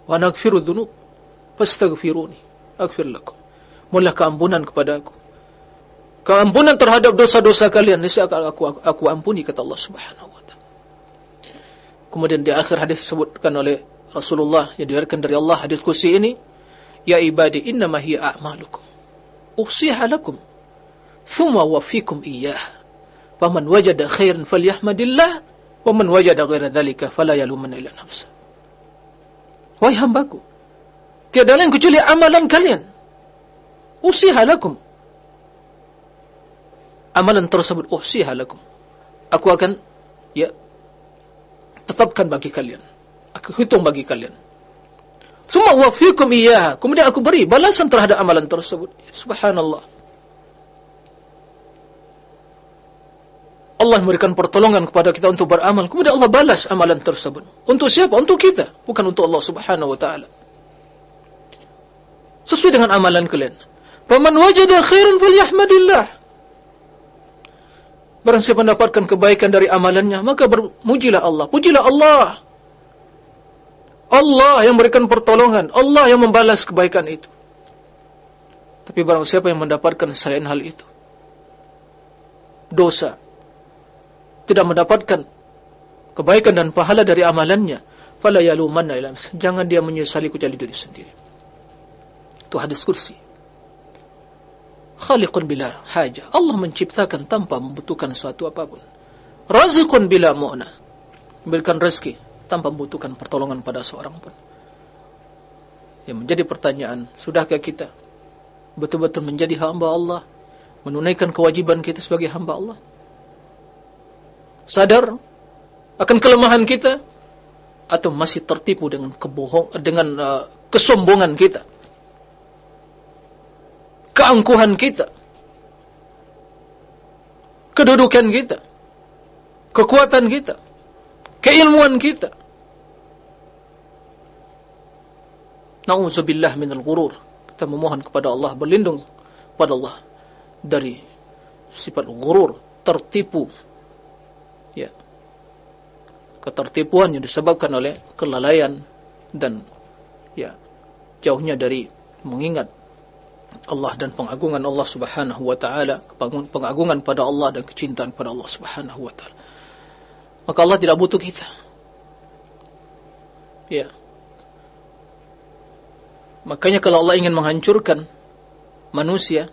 Wa ana aghfiru dhunub. Fastaghfiruni aghfir lakum. Mohonlah keampunan kepada aku keampunan terhadap dosa-dosa kalian niscaya akan aku, aku aku ampuni kata Allah Subhanahu wa taala. Kemudian di akhir hadis disebutkan oleh Rasulullah yang diriwayatkan dari Allah hadis kursi ini, ya ibadi innama hiya a'malukum. Usiha lakum thumma wafikum iyyah. Faman wajada khairan falyahmadillah wa man wajada ghaira dzalika fala yalumanna illa nafsa. Wahai hambaku, tiada lain kecuali amalan kalian. Usiha lakum amalan tersebut uhsiha lakum. Aku akan ya tetapkan bagi kalian. Aku hitung bagi kalian. Semua wafikum iya. Kemudian aku beri balasan terhadap amalan tersebut. Subhanallah. Allah memberikan pertolongan kepada kita untuk beramal. Kemudian Allah balas amalan tersebut. Untuk siapa? Untuk kita. Bukan untuk Allah subhanahu wa ta'ala. Sesuai dengan amalan kalian. Faman wajada khairan falyahmadillah. Barang siapa mendapatkan kebaikan dari amalannya, maka bermujilah Allah. Pujilah Allah. Allah yang memberikan pertolongan. Allah yang membalas kebaikan itu. Tapi barang siapa yang mendapatkan selain hal itu. Dosa. Tidak mendapatkan kebaikan dan pahala dari amalannya. Fala yalumanna ilam. Jangan dia menyesali kecuali diri sendiri. Itu hadis kursi. Khaliqun bila haja. Allah menciptakan tanpa membutuhkan sesuatu apa pun. Razikun bila mu'na. Memberikan rezeki tanpa membutuhkan pertolongan pada seorang pun. Yang menjadi pertanyaan, sudahkah kita betul-betul menjadi hamba Allah? Menunaikan kewajiban kita sebagai hamba Allah? Sadar akan kelemahan kita? Atau masih tertipu dengan kebohong dengan uh, kesombongan kita? Keangkuhan kita, kedudukan kita, kekuatan kita, keilmuan kita. Nauzubillah minal ghurur. Kita memohon kepada Allah berlindung kepada Allah dari sifat ghurur, tertipu. Ya. Ketertipuan yang disebabkan oleh kelalaian dan ya jauhnya dari mengingat Allah dan pengagungan Allah Subhanahu wa taala, pengagungan pada Allah dan kecintaan pada Allah Subhanahu wa taala. Maka Allah tidak butuh kita. Ya. Makanya kalau Allah ingin menghancurkan manusia,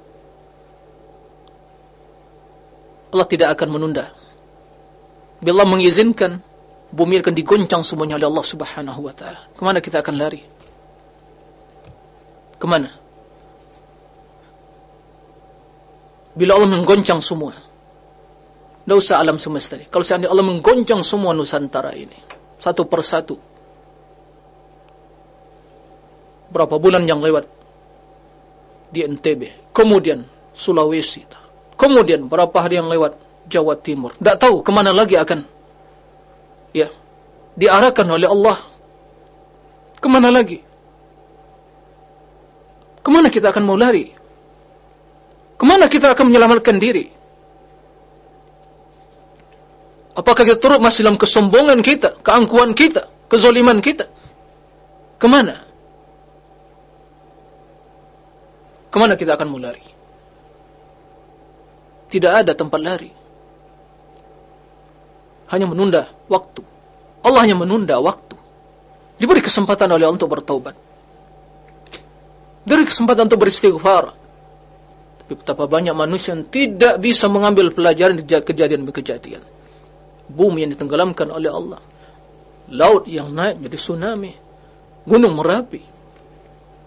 Allah tidak akan menunda. Bila Allah mengizinkan bumi akan digoncang semuanya oleh Allah Subhanahu wa taala. Ke mana kita akan lari? Ke mana? Bila Allah menggoncang semua. Tidak usah alam semesta ini. Kalau seandainya Allah menggoncang semua Nusantara ini. Satu persatu. Berapa bulan yang lewat. Di NTB. Kemudian Sulawesi. Kemudian berapa hari yang lewat Jawa Timur. Tidak tahu ke mana lagi akan. Ya. Diarahkan oleh Allah. Ke mana lagi? Ke mana kita akan mau lari? Ke mana kita akan menyelamatkan diri? Apakah kita turut masih dalam kesombongan kita, keangkuhan kita, kezoliman kita? Ke mana? Ke mana kita akan mulari? Tidak ada tempat lari. Hanya menunda waktu. Allah hanya menunda waktu. Diberi kesempatan oleh Allah untuk bertaubat. Diberi kesempatan untuk beristighfar. Tapi betapa banyak manusia yang tidak bisa mengambil pelajaran di kejadian-kejadian. Bumi yang ditenggelamkan oleh Allah. Laut yang naik jadi tsunami. Gunung Merapi.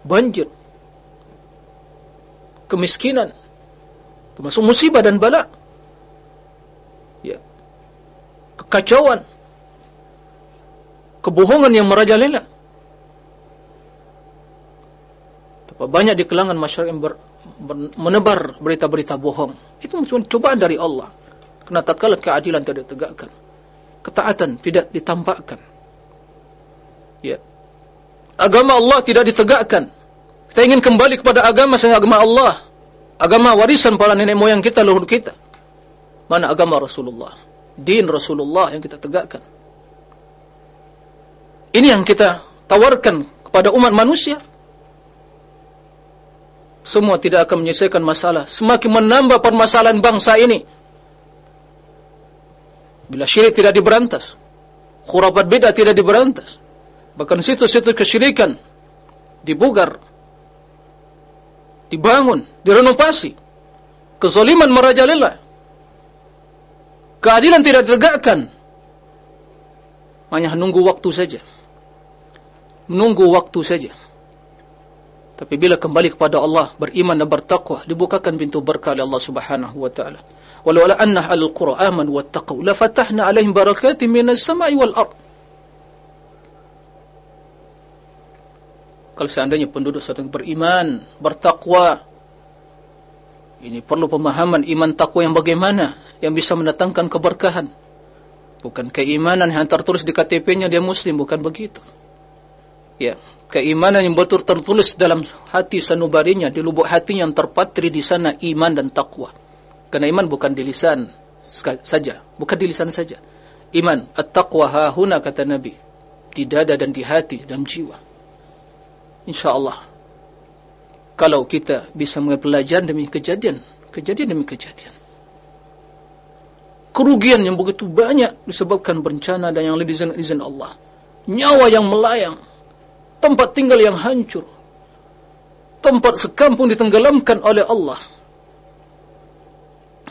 Banjir. Kemiskinan. Termasuk musibah dan bala. Ya. Kekacauan. Kebohongan yang merajalela. Betapa banyak di kalangan masyarakat yang ber, menebar berita-berita bohong. Itu cuma cobaan dari Allah. Karena tatkala keadilan tidak ditegakkan, ketaatan tidak ditampakkan. Ya. Agama Allah tidak ditegakkan. Kita ingin kembali kepada agama sehingga agama Allah, agama warisan para nenek moyang kita, leluhur kita. Mana agama Rasulullah? Din Rasulullah yang kita tegakkan. Ini yang kita tawarkan kepada umat manusia semua tidak akan menyelesaikan masalah. Semakin menambah permasalahan bangsa ini. Bila syirik tidak diberantas. Khurafat bid'ah tidak diberantas. Bahkan situs-situs kesyirikan. Dibugar. Dibangun. Direnovasi. Kezaliman merajalela. Keadilan tidak ditegakkan. Hanya menunggu waktu saja. Menunggu waktu saja. Tapi bila kembali kepada Allah, beriman dan bertakwa, dibukakan pintu berkah oleh Allah Subhanahu wa taala. Walau la anna al qura amanu wattaqu la fatahna alaihim barakatin minas sama'i wal ard. Kalau seandainya penduduk satu beriman, bertakwa, ini perlu pemahaman iman takwa yang bagaimana yang bisa mendatangkan keberkahan. Bukan keimanan yang tertulis di KTP-nya dia muslim, bukan begitu. Ya, keimanan yang betul tertulis dalam hati sanubarinya di lubuk hatinya yang terpatri di sana iman dan takwa karena iman bukan di lisan saja bukan di lisan saja. Iman at-taqwa hahuna kata Nabi. Di dada dan di hati dan jiwa. Insyaallah kalau kita bisa mengambil pelajaran demi kejadian kejadian demi kejadian. Kerugian yang begitu banyak disebabkan bencana dan yang lebih izin Allah. Nyawa yang melayang tempat tinggal yang hancur, tempat sekampung ditenggelamkan oleh Allah,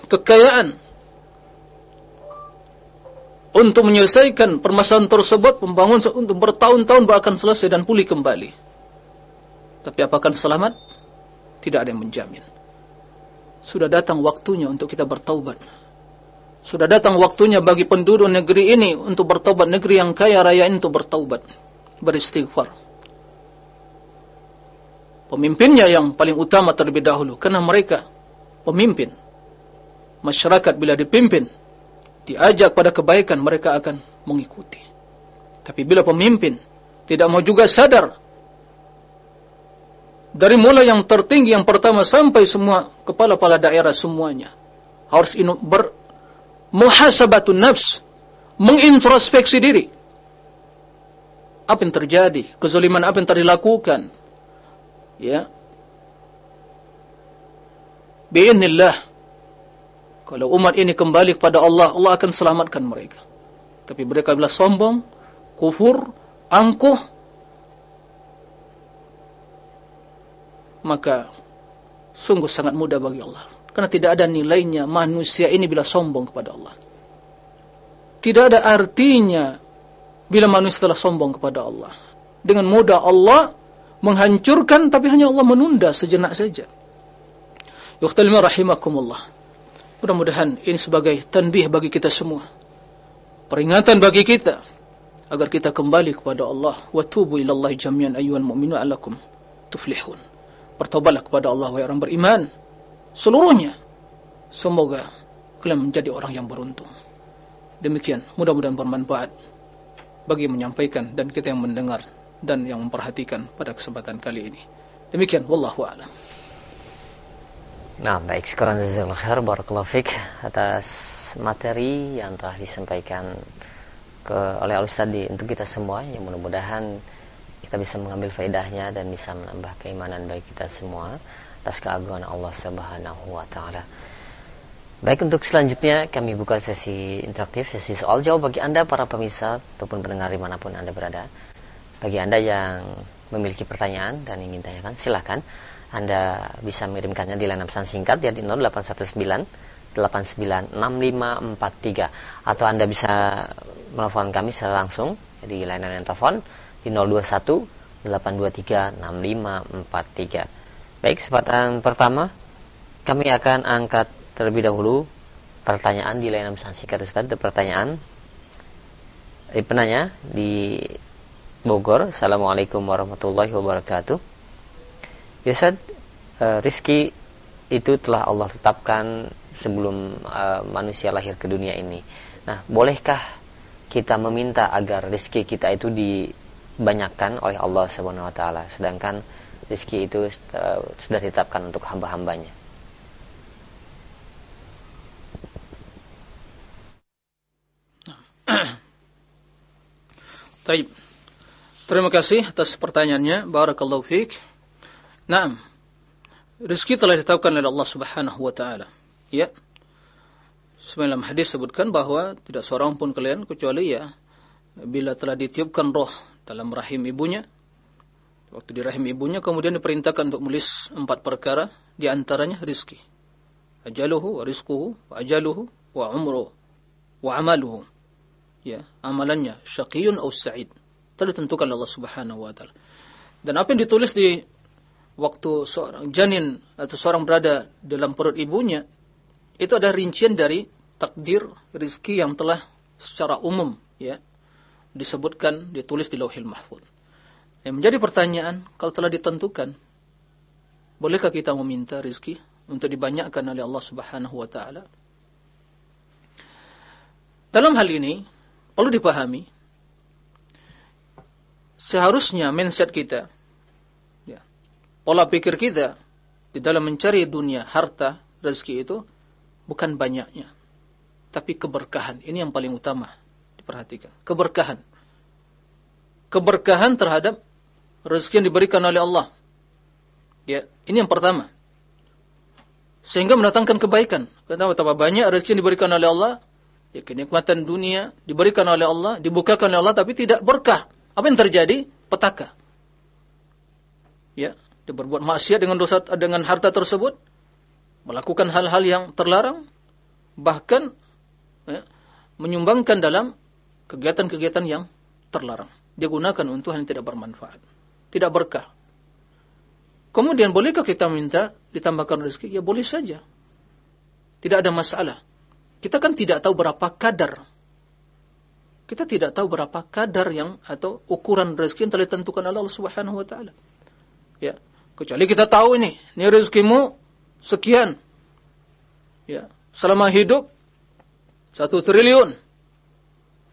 kekayaan untuk menyelesaikan permasalahan tersebut membangun untuk bertahun-tahun bahkan selesai dan pulih kembali. Tapi apakah selamat? Tidak ada yang menjamin. Sudah datang waktunya untuk kita bertaubat. Sudah datang waktunya bagi penduduk negeri ini untuk bertaubat negeri yang kaya raya ini untuk bertaubat, beristighfar pemimpinnya yang paling utama terlebih dahulu. Karena mereka pemimpin. Masyarakat bila dipimpin diajak pada kebaikan mereka akan mengikuti. Tapi bila pemimpin tidak mau juga sadar dari mulai yang tertinggi yang pertama sampai semua kepala-kepala daerah semuanya harus ber muhasabatun nafs mengintrospeksi diri. Apa yang terjadi? Kezaliman apa yang telah dilakukan ya Bi'inillah. Kalau umat ini kembali kepada Allah, Allah akan selamatkan mereka. Tapi mereka bila sombong, kufur, angkuh, maka sungguh sangat mudah bagi Allah. Karena tidak ada nilainya manusia ini bila sombong kepada Allah. Tidak ada artinya bila manusia telah sombong kepada Allah. Dengan mudah Allah menghancurkan tapi hanya Allah menunda sejenak saja. Yukhtalima rahimakumullah. Mudah-mudahan ini sebagai tanbih bagi kita semua. Peringatan bagi kita agar kita kembali kepada Allah wa tubu ilallahi jami'an ayyuhal mu'minu alakum tuflihun. Bertobatlah kepada Allah wahai orang beriman seluruhnya. Semoga kalian menjadi orang yang beruntung. Demikian, mudah-mudahan bermanfaat bagi menyampaikan dan kita yang mendengar dan yang memperhatikan pada kesempatan kali ini. Demikian, wallahu a'lam. Nah, baik, sekarang jazakallahu khair barakallahu fik atas materi yang telah disampaikan ke oleh Al tadi untuk kita semua yang mudah-mudahan kita bisa mengambil faedahnya dan bisa menambah keimanan bagi kita semua atas keagungan Allah Subhanahu wa taala. Baik untuk selanjutnya kami buka sesi interaktif, sesi soal jawab bagi Anda para pemirsa ataupun pendengar di mana pun Anda berada. Bagi Anda yang memiliki pertanyaan dan ingin tanyakan silahkan Anda bisa mengirimkannya di layanan pesan singkat ya di 0819 896543 atau Anda bisa menelpon kami secara langsung di layanan telepon di 021 823 6543. Baik, kesempatan pertama kami akan angkat terlebih dahulu pertanyaan di layanan pesan singkat Ustaz. Pertanyaan eh, penanya di Bogor. Assalamualaikum warahmatullahi wabarakatuh. Ya Ustaz eh, rizki itu telah Allah tetapkan sebelum eh, manusia lahir ke dunia ini. Nah bolehkah kita meminta agar rizki kita itu dibanyakkan oleh Allah Subhanahu wa taala sedangkan rizki itu uh, sudah ditetapkan untuk hamba-hambanya? Taib. Terima kasih atas pertanyaannya. Barakallahu fiik. Naam. Rizki telah ditetapkan oleh Allah Subhanahu wa taala. Ya. Semalam hadis sebutkan bahwa tidak seorang pun kalian kecuali ya bila telah ditiupkan roh dalam rahim ibunya waktu di rahim ibunya kemudian diperintahkan untuk menulis empat perkara di antaranya rizki ajaluhu wa rizquhu wa ajaluhu wa umruhu wa amaluhu ya amalannya syaqiyun atau sa'id telah ditentukan Allah Subhanahu wa taala dan apa yang ditulis di waktu seorang janin atau seorang berada dalam perut ibunya itu ada rincian dari takdir rizki yang telah secara umum ya disebutkan ditulis di Lauhil Mahfuz. Yang menjadi pertanyaan kalau telah ditentukan bolehkah kita meminta rizki untuk dibanyakkan oleh Allah Subhanahu wa taala? Dalam hal ini perlu dipahami seharusnya mindset kita ya, pola pikir kita di dalam mencari dunia harta rezeki itu bukan banyaknya tapi keberkahan. Ini yang paling utama diperhatikan. Keberkahan. Keberkahan terhadap rezeki yang diberikan oleh Allah. Ya ini yang pertama. Sehingga mendatangkan kebaikan. Kenapa betapa banyak rezeki yang diberikan oleh Allah. Ya, kenikmatan dunia diberikan oleh Allah, dibukakan oleh Allah tapi tidak berkah. Apa yang terjadi? Petaka. Ya, dia berbuat maksiat dengan dosa dengan harta tersebut, melakukan hal-hal yang terlarang, bahkan ya, menyumbangkan dalam kegiatan-kegiatan yang terlarang. Dia gunakan untuk hal yang tidak bermanfaat, tidak berkah. Kemudian bolehkah kita minta ditambahkan rezeki? Ya boleh saja. Tidak ada masalah. Kita kan tidak tahu berapa kadar. Kita tidak tahu berapa kadar yang atau ukuran rezeki yang telah ditentukan oleh Allah Subhanahu wa taala. Ya, kecuali kita tahu ini, ini rezekimu sekian. Ya, selama hidup satu triliun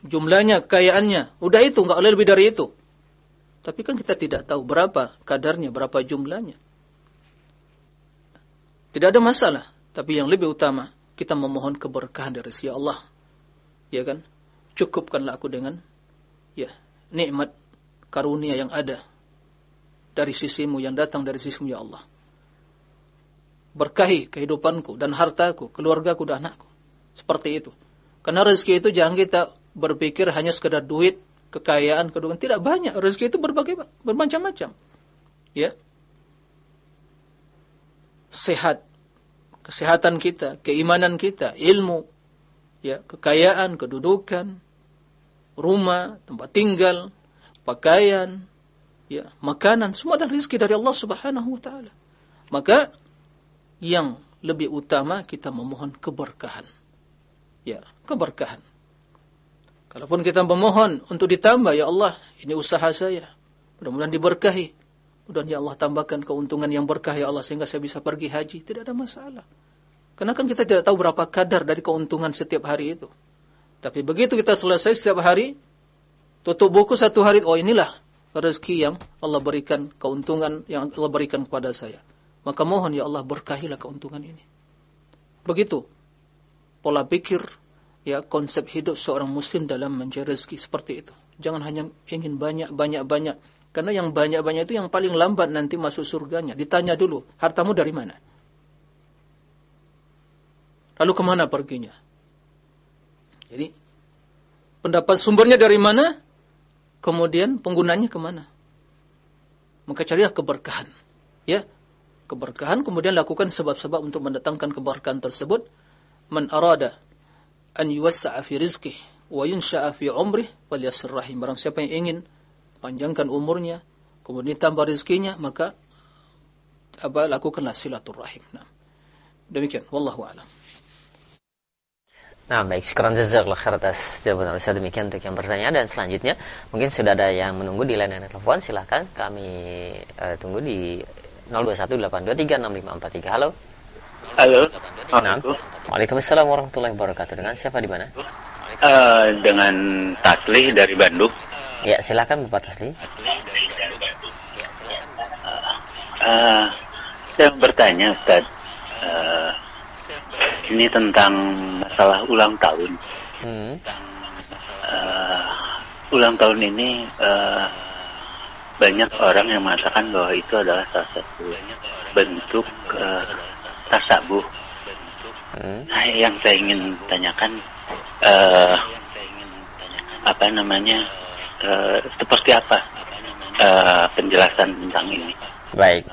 jumlahnya kekayaannya udah itu nggak lebih dari itu tapi kan kita tidak tahu berapa kadarnya berapa jumlahnya tidak ada masalah tapi yang lebih utama kita memohon keberkahan dari si Allah. Ya kan? Cukupkanlah aku dengan ya, nikmat karunia yang ada dari sisimu yang datang dari sisimu ya Allah. berkahi kehidupanku dan hartaku, keluargaku dan anakku. Seperti itu. Karena rezeki itu jangan kita berpikir hanya sekedar duit, kekayaan, kedudukan. Tidak banyak. Rezeki itu berbagai bermacam-macam. Ya. Sehat. Kesehatan kita, keimanan kita, ilmu, ya, kekayaan, kedudukan, rumah, tempat tinggal, pakaian, ya, makanan, semua adalah rezeki dari Allah Subhanahu wa taala. Maka yang lebih utama kita memohon keberkahan. Ya, keberkahan. Kalaupun kita memohon untuk ditambah, ya Allah, ini usaha saya. Mudah-mudahan diberkahi. Mudah-mudahan ya Allah tambahkan keuntungan yang berkah ya Allah sehingga saya bisa pergi haji. Tidak ada masalah. Karena kan kita tidak tahu berapa kadar dari keuntungan setiap hari itu. Tapi begitu kita selesai setiap hari, tutup buku satu hari, oh inilah rezeki yang Allah berikan, keuntungan yang Allah berikan kepada saya. Maka mohon ya Allah berkahilah keuntungan ini. Begitu pola pikir ya konsep hidup seorang muslim dalam mencari rezeki seperti itu. Jangan hanya ingin banyak banyak banyak karena yang banyak banyak itu yang paling lambat nanti masuk surganya. Ditanya dulu hartamu dari mana? Lalu ke mana perginya? Jadi pendapat sumbernya dari mana? Kemudian penggunanya ke mana? Maka carilah keberkahan. Ya, keberkahan kemudian lakukan sebab-sebab untuk mendatangkan keberkahan tersebut man arada an yuwassa'a fi rizqih wa yunsha'a fi umrih falyasir rahim. Barang siapa yang ingin panjangkan umurnya, kemudian tambah rezekinya, maka apa lakukanlah silaturahim. Nah. Demikian, wallahu a'lam. Nah baik, syukuran jazakallah khair atas jawaban Ustaz demikian untuk yang bertanya dan selanjutnya mungkin sudah ada yang menunggu di layanan telepon silahkan kami uh, tunggu di 0218236543 halo Halo. Nah. Waalaikumsalam warahmatullahi wabarakatuh. Dengan siapa di mana? Uh, dengan Tasli dari Bandung. Ya, silakan Bapak Tasli. Uh, saya bertanya, Ustaz. Uh, ini tentang masalah ulang tahun. Hmm. Uh, ulang tahun ini uh, banyak orang yang mengatakan bahwa itu adalah salah satu bentuk uh, tasabuh. Hmm. Nah, yang saya ingin tanyakan uh, apa namanya uh, seperti apa uh, penjelasan tentang ini. Baik.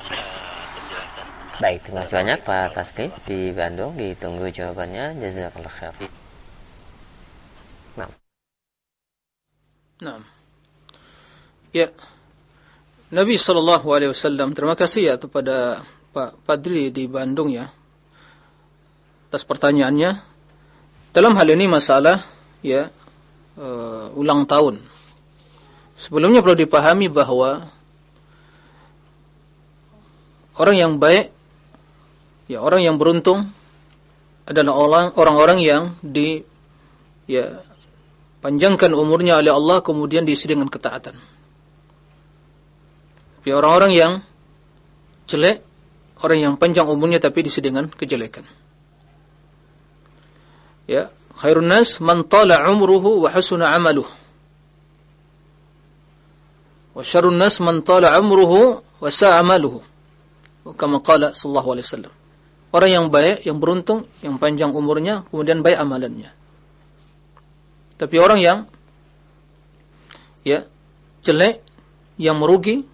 Baik, terima kasih banyak Pak Taslim di Bandung. Ditunggu jawabannya. Jazakallah khair. Nah. Nah. Ya. Nabi Shallallahu Alaihi Wasallam terima kasih ya kepada Pak Padri di Bandung ya atas pertanyaannya. Dalam hal ini masalah ya uh, ulang tahun. Sebelumnya perlu dipahami bahwa orang yang baik ya orang yang beruntung adalah orang orang-orang yang di ya panjangkan umurnya oleh Allah kemudian diisi dengan ketaatan. Tapi orang-orang yang jelek orang yang panjang umurnya tapi diisi dengan kejelekan. Ya, khairun nas man tala umruhu wa hasuna amaluhu. Wa syarrun nas man tala umruhu wa sa'a amaluhu. Kama qala sallallahu alaihi wasallam. Orang yang baik, yang beruntung, yang panjang umurnya, kemudian baik amalannya. Tapi orang yang ya jelek, yang merugi,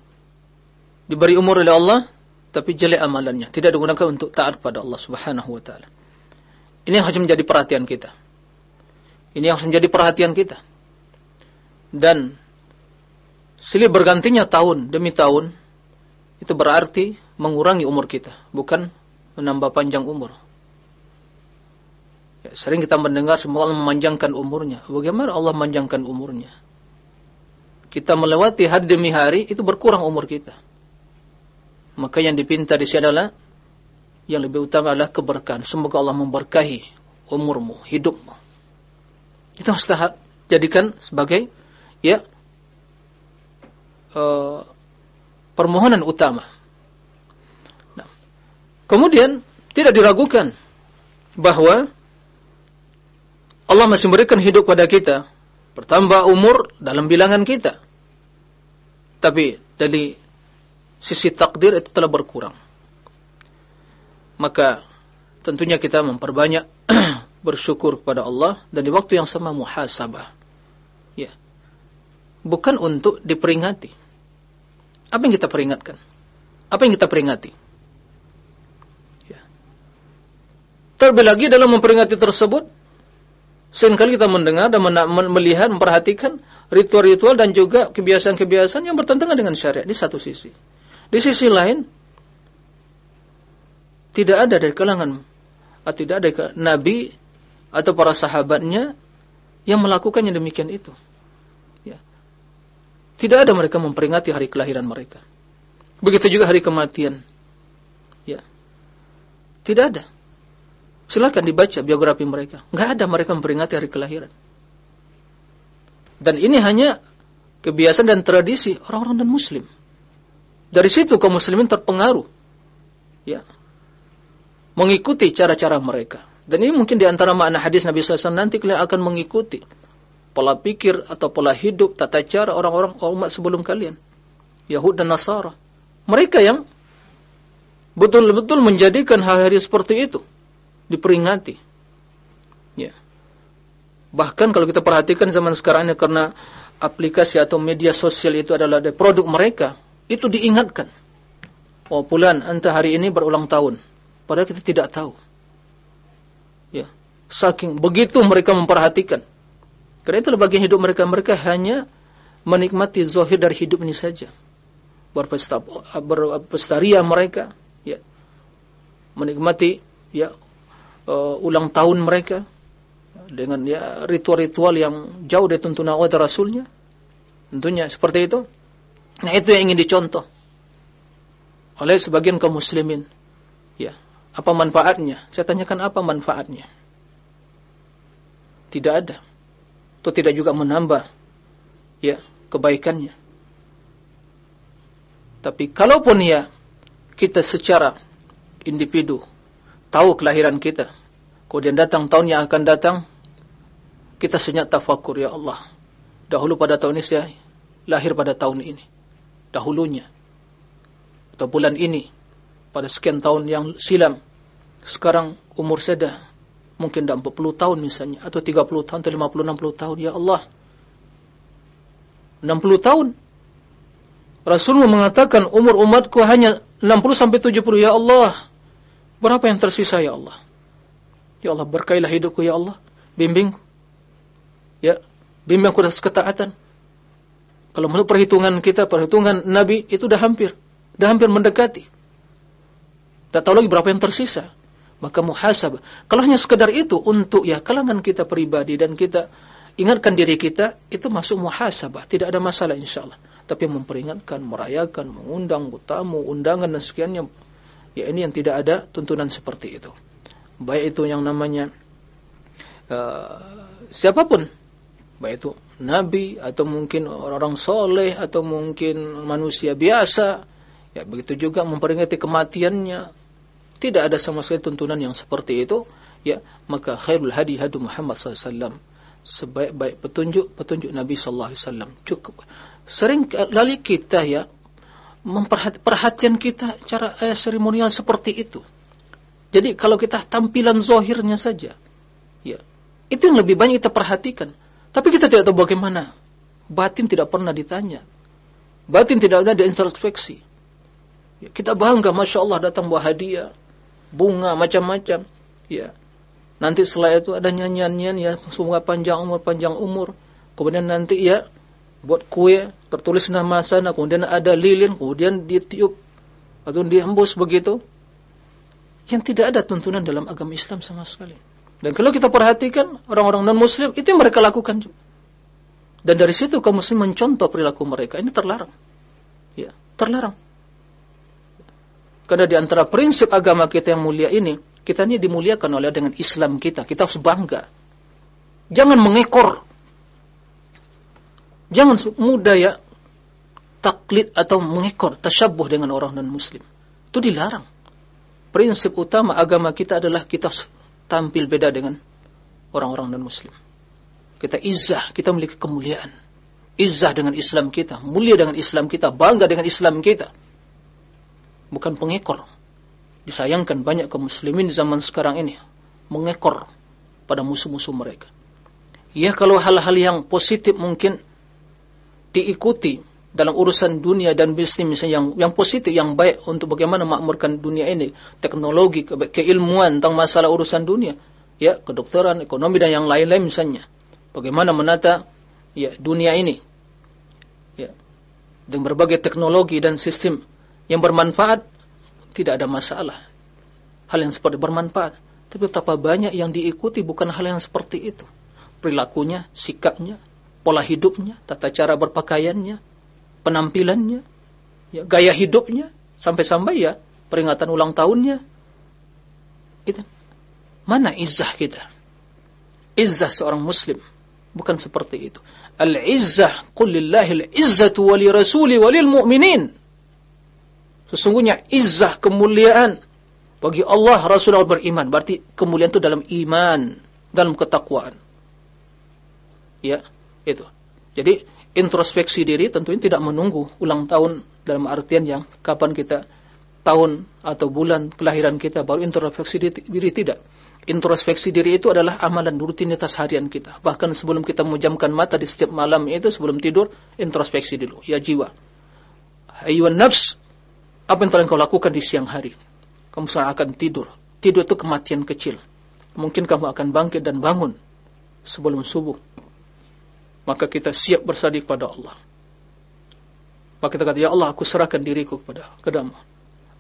diberi umur oleh Allah, tapi jelek amalannya, tidak digunakan untuk taat pada Allah Subhanahu wa taala. Ini yang harus menjadi perhatian kita. Ini yang harus menjadi perhatian kita. Dan silih bergantinya tahun demi tahun itu berarti mengurangi umur kita, bukan menambah panjang umur. Ya, sering kita mendengar semua Allah memanjangkan umurnya. Bagaimana Allah memanjangkan umurnya? Kita melewati hari demi hari itu berkurang umur kita. Maka yang dipinta di sini adalah yang lebih utama adalah keberkahan. Semoga Allah memberkahi umurmu, hidupmu. Itu harus jadikan sebagai ya uh, permohonan utama. Kemudian tidak diragukan bahwa Allah masih memberikan hidup pada kita, bertambah umur dalam bilangan kita. Tapi dari sisi takdir itu telah berkurang. maka tentunya kita memperbanyak bersyukur kepada Allah dan di waktu yang sama muhasabah. Ya. Bukan untuk diperingati. Apa yang kita peringatkan? Apa yang kita peringati? Ya. Terlebih lagi dalam memperingati tersebut, sering kali kita mendengar dan melihat, memperhatikan ritual-ritual dan juga kebiasaan-kebiasaan yang bertentangan dengan syariat di satu sisi. Di sisi lain, tidak ada dari kalangan atau tidak ada nabi atau para sahabatnya yang melakukan yang demikian itu. Ya. Tidak ada mereka memperingati hari kelahiran mereka. Begitu juga hari kematian. Ya. Tidak ada. Silakan dibaca biografi mereka. Enggak ada mereka memperingati hari kelahiran. Dan ini hanya kebiasaan dan tradisi orang-orang dan muslim. Dari situ kaum muslimin terpengaruh. Ya. Mengikuti cara-cara mereka. Dan ini mungkin di antara makna hadis Nabi SAW nanti kalian akan mengikuti pola pikir atau pola hidup, tata cara orang-orang umat sebelum kalian. Yahud dan Nasara. Mereka yang betul-betul menjadikan hari-hari seperti itu diperingati. Ya. Bahkan kalau kita perhatikan zaman sekarang ini karena aplikasi atau media sosial itu adalah produk mereka, itu diingatkan. Oh bulan, anta hari ini berulang tahun. Padahal kita tidak tahu. Ya, saking begitu mereka memperhatikan. Karena itu bagian hidup mereka. Mereka hanya menikmati zahir dari hidup ini saja. Berpesta, berpestaria mereka, ya. Menikmati ya uh, ulang tahun mereka dengan ya ritual-ritual yang jauh dari tuntunan Allah Rasulnya. Tentunya seperti itu. Nah, itu yang ingin dicontoh oleh sebagian kaum muslimin. Ya, apa manfaatnya? Saya tanyakan apa manfaatnya? Tidak ada. Atau tidak juga menambah ya kebaikannya. Tapi kalaupun ya kita secara individu tahu kelahiran kita, kemudian datang tahun yang akan datang, kita senyap tafakur ya Allah. Dahulu pada tahun ini saya lahir pada tahun ini. Dahulunya. Atau bulan ini pada sekian tahun yang silam. Sekarang umur saya dah mungkin dah 40 tahun misalnya atau 30 tahun atau 50 60 tahun ya Allah. 60 tahun. Rasulullah mengatakan umur umatku hanya 60 sampai 70 ya Allah. Berapa yang tersisa ya Allah? Ya Allah berkailah hidupku ya Allah. Bimbing. Ya, bimbing aku atas ketaatan. Kalau menurut perhitungan kita, perhitungan Nabi itu dah hampir, dah hampir mendekati. Tak tahu lagi berapa yang tersisa. Maka muhasabah. Kalau hanya sekedar itu untuk ya kalangan kita pribadi dan kita ingatkan diri kita, itu masuk muhasabah. Tidak ada masalah insya Allah. Tapi memperingatkan, merayakan, mengundang tamu, undangan dan sekiannya. Ya ini yang tidak ada tuntunan seperti itu. Baik itu yang namanya uh, siapa pun. Baik itu nabi atau mungkin orang-orang soleh atau mungkin manusia biasa. Ya begitu juga memperingati kematiannya tidak ada sama sekali tuntunan yang seperti itu, ya, maka khairul hadi hadu Muhammad SAW. Sebaik-baik petunjuk, petunjuk Nabi wasallam. Cukup. Sering kali kita ya memperhatikan kita cara eh, seremonial seperti itu. Jadi kalau kita tampilan zohirnya saja, ya, itu yang lebih banyak kita perhatikan. Tapi kita tidak tahu bagaimana. Batin tidak pernah ditanya. Batin tidak ada diintrospeksi. Ya, kita bangga, masya Allah datang buah hadiah bunga macam-macam ya nanti setelah itu ada nyanyian-nyanyian ya semoga panjang umur panjang umur kemudian nanti ya buat kue tertulis nama sana kemudian ada lilin kemudian ditiup atau dihembus begitu. Yang tidak ada tuntunan dalam agama Islam sama sekali. Dan kalau kita perhatikan orang-orang non muslim itu yang mereka lakukan juga. Dan dari situ kaum muslim mencontoh perilaku mereka. Ini terlarang. Ya terlarang. Karena di antara prinsip agama kita yang mulia ini, kita ini dimuliakan oleh dengan Islam kita. Kita harus bangga. Jangan mengekor. Jangan mudah ya taklid atau mengekor, tasyabuh dengan orang non muslim. Itu dilarang. Prinsip utama agama kita adalah kita tampil beda dengan orang-orang non muslim. Kita izah, kita memiliki kemuliaan. Izah dengan Islam kita, mulia dengan Islam kita, bangga dengan Islam kita bukan pengekor. Disayangkan banyak kaum muslimin zaman sekarang ini mengekor pada musuh-musuh mereka. Ya kalau hal-hal yang positif mungkin diikuti dalam urusan dunia dan bisnis misalnya yang yang positif yang baik untuk bagaimana makmurkan dunia ini, teknologi, ke keilmuan tentang masalah urusan dunia, ya kedokteran, ekonomi dan yang lain-lain misalnya. Bagaimana menata ya dunia ini. Ya. Dengan berbagai teknologi dan sistem yang bermanfaat tidak ada masalah. Hal yang seperti bermanfaat. Tapi betapa banyak yang diikuti bukan hal yang seperti itu. Perilakunya, sikapnya, pola hidupnya, tata cara berpakaiannya, penampilannya, ya, gaya hidupnya, sampai-sampai ya peringatan ulang tahunnya. Gitu. Mana izzah kita? Izzah seorang muslim. Bukan seperti itu. Al-izzah, kullillahi al-izzatu wali rasuli mu'minin. Sesungguhnya izzah kemuliaan bagi Allah Rasulullah beriman. Berarti kemuliaan itu dalam iman, dalam ketakwaan. Ya, itu. Jadi introspeksi diri tentunya tidak menunggu ulang tahun dalam artian yang kapan kita tahun atau bulan kelahiran kita baru introspeksi diri tidak. Introspeksi diri itu adalah amalan rutinitas harian kita. Bahkan sebelum kita memejamkan mata di setiap malam itu sebelum tidur introspeksi dulu. Ya jiwa. Ayuan nafs apa yang telah kau lakukan di siang hari? Kamu sekarang akan tidur. Tidur itu kematian kecil. Mungkin kamu akan bangkit dan bangun sebelum subuh. Maka kita siap bersadih kepada Allah. Maka kita kata, Ya Allah, aku serahkan diriku kepada kedamu.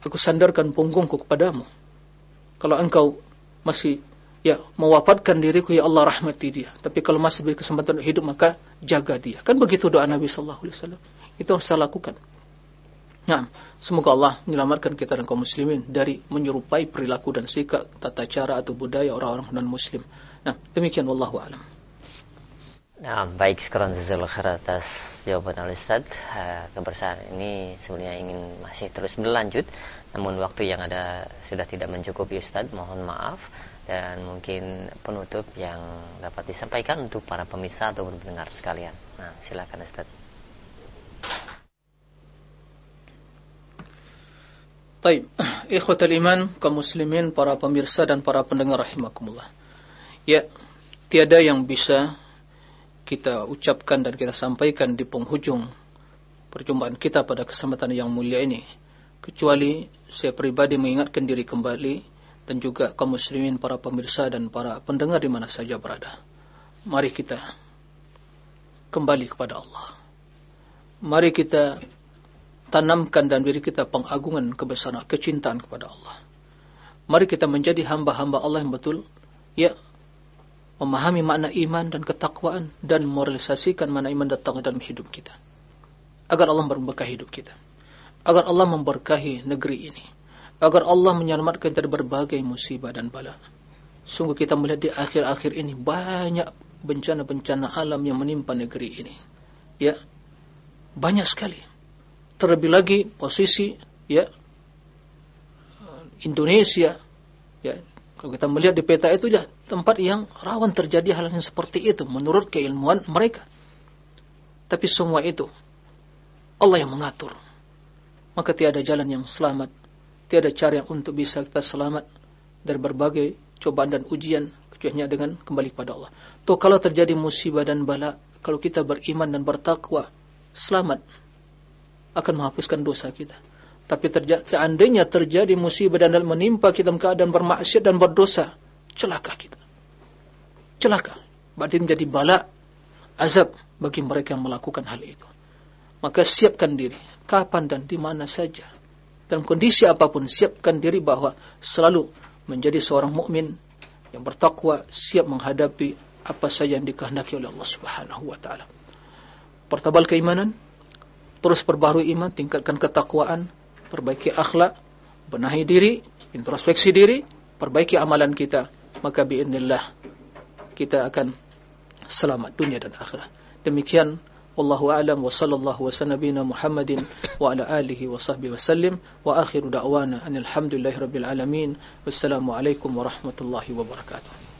Aku sandarkan punggungku kepadamu. Kalau engkau masih ya mewafatkan diriku, Ya Allah rahmati dia. Tapi kalau masih beri kesempatan hidup, maka jaga dia. Kan begitu doa Nabi Sallallahu Alaihi Wasallam. Itu harus saya lakukan. Nah, semoga Allah menyelamatkan kita dan kaum muslimin dari menyerupai perilaku dan sikap, tata cara atau budaya orang-orang non-muslim. Nah, demikian wallahu alam. Nah, baik sekarang jazakallahu khair atas jawaban al Ustaz. Uh, kebersamaan ini sebenarnya ingin masih terus berlanjut, namun waktu yang ada sudah tidak mencukupi Ustaz, mohon maaf dan mungkin penutup yang dapat disampaikan untuk para pemirsa atau pendengar sekalian. Nah, silakan Ustaz. Taib, ikhwatal iman, kaum muslimin, para pemirsa dan para pendengar rahimakumullah. Ya, tiada yang bisa kita ucapkan dan kita sampaikan di penghujung perjumpaan kita pada kesempatan yang mulia ini kecuali saya pribadi mengingatkan diri kembali dan juga kaum muslimin, para pemirsa dan para pendengar di mana saja berada. Mari kita kembali kepada Allah. Mari kita tanamkan dan diri kita pengagungan kebesaran kecintaan kepada Allah. Mari kita menjadi hamba-hamba Allah yang betul ya memahami makna iman dan ketakwaan dan merealisasikan makna iman datang dalam hidup kita. Agar Allah memberkahi hidup kita. Agar Allah memberkahi negeri ini. Agar Allah menyelamatkan dari berbagai musibah dan bala. Sungguh kita melihat di akhir-akhir ini banyak bencana-bencana alam yang menimpa negeri ini. Ya, banyak sekali terlebih lagi posisi ya Indonesia ya kalau kita melihat di peta itu ya tempat yang rawan terjadi hal yang seperti itu menurut keilmuan mereka tapi semua itu Allah yang mengatur maka tiada jalan yang selamat tiada cara yang untuk bisa kita selamat dari berbagai cobaan dan ujian kecuali dengan kembali kepada Allah. Tuh kalau terjadi musibah dan bala, kalau kita beriman dan bertakwa, selamat akan menghapuskan dosa kita. Tapi terja seandainya terjadi musibah dan menimpa kita dalam keadaan bermaksiat dan berdosa, celaka kita. Celaka. Berarti menjadi bala, azab bagi mereka yang melakukan hal itu. Maka siapkan diri, kapan dan di mana saja. Dalam kondisi apa pun, siapkan diri bahwa selalu menjadi seorang mukmin yang bertakwa, siap menghadapi apa saja yang dikehendaki oleh Allah Subhanahu wa taala. Pertabal keimanan, terus perbaharui iman, tingkatkan ketakwaan, perbaiki akhlak, benahi diri, introspeksi diri, perbaiki amalan kita, maka biidznillah kita akan selamat dunia dan akhirat. Demikian wallahu a'lam wa sallallahu wa sallabina Muhammadin wa ala alihi wa sahbihi wa sallim wa akhiru da'wana anil hamdulillahi rabbil alamin wassalamu alaikum warahmatullahi wabarakatuh.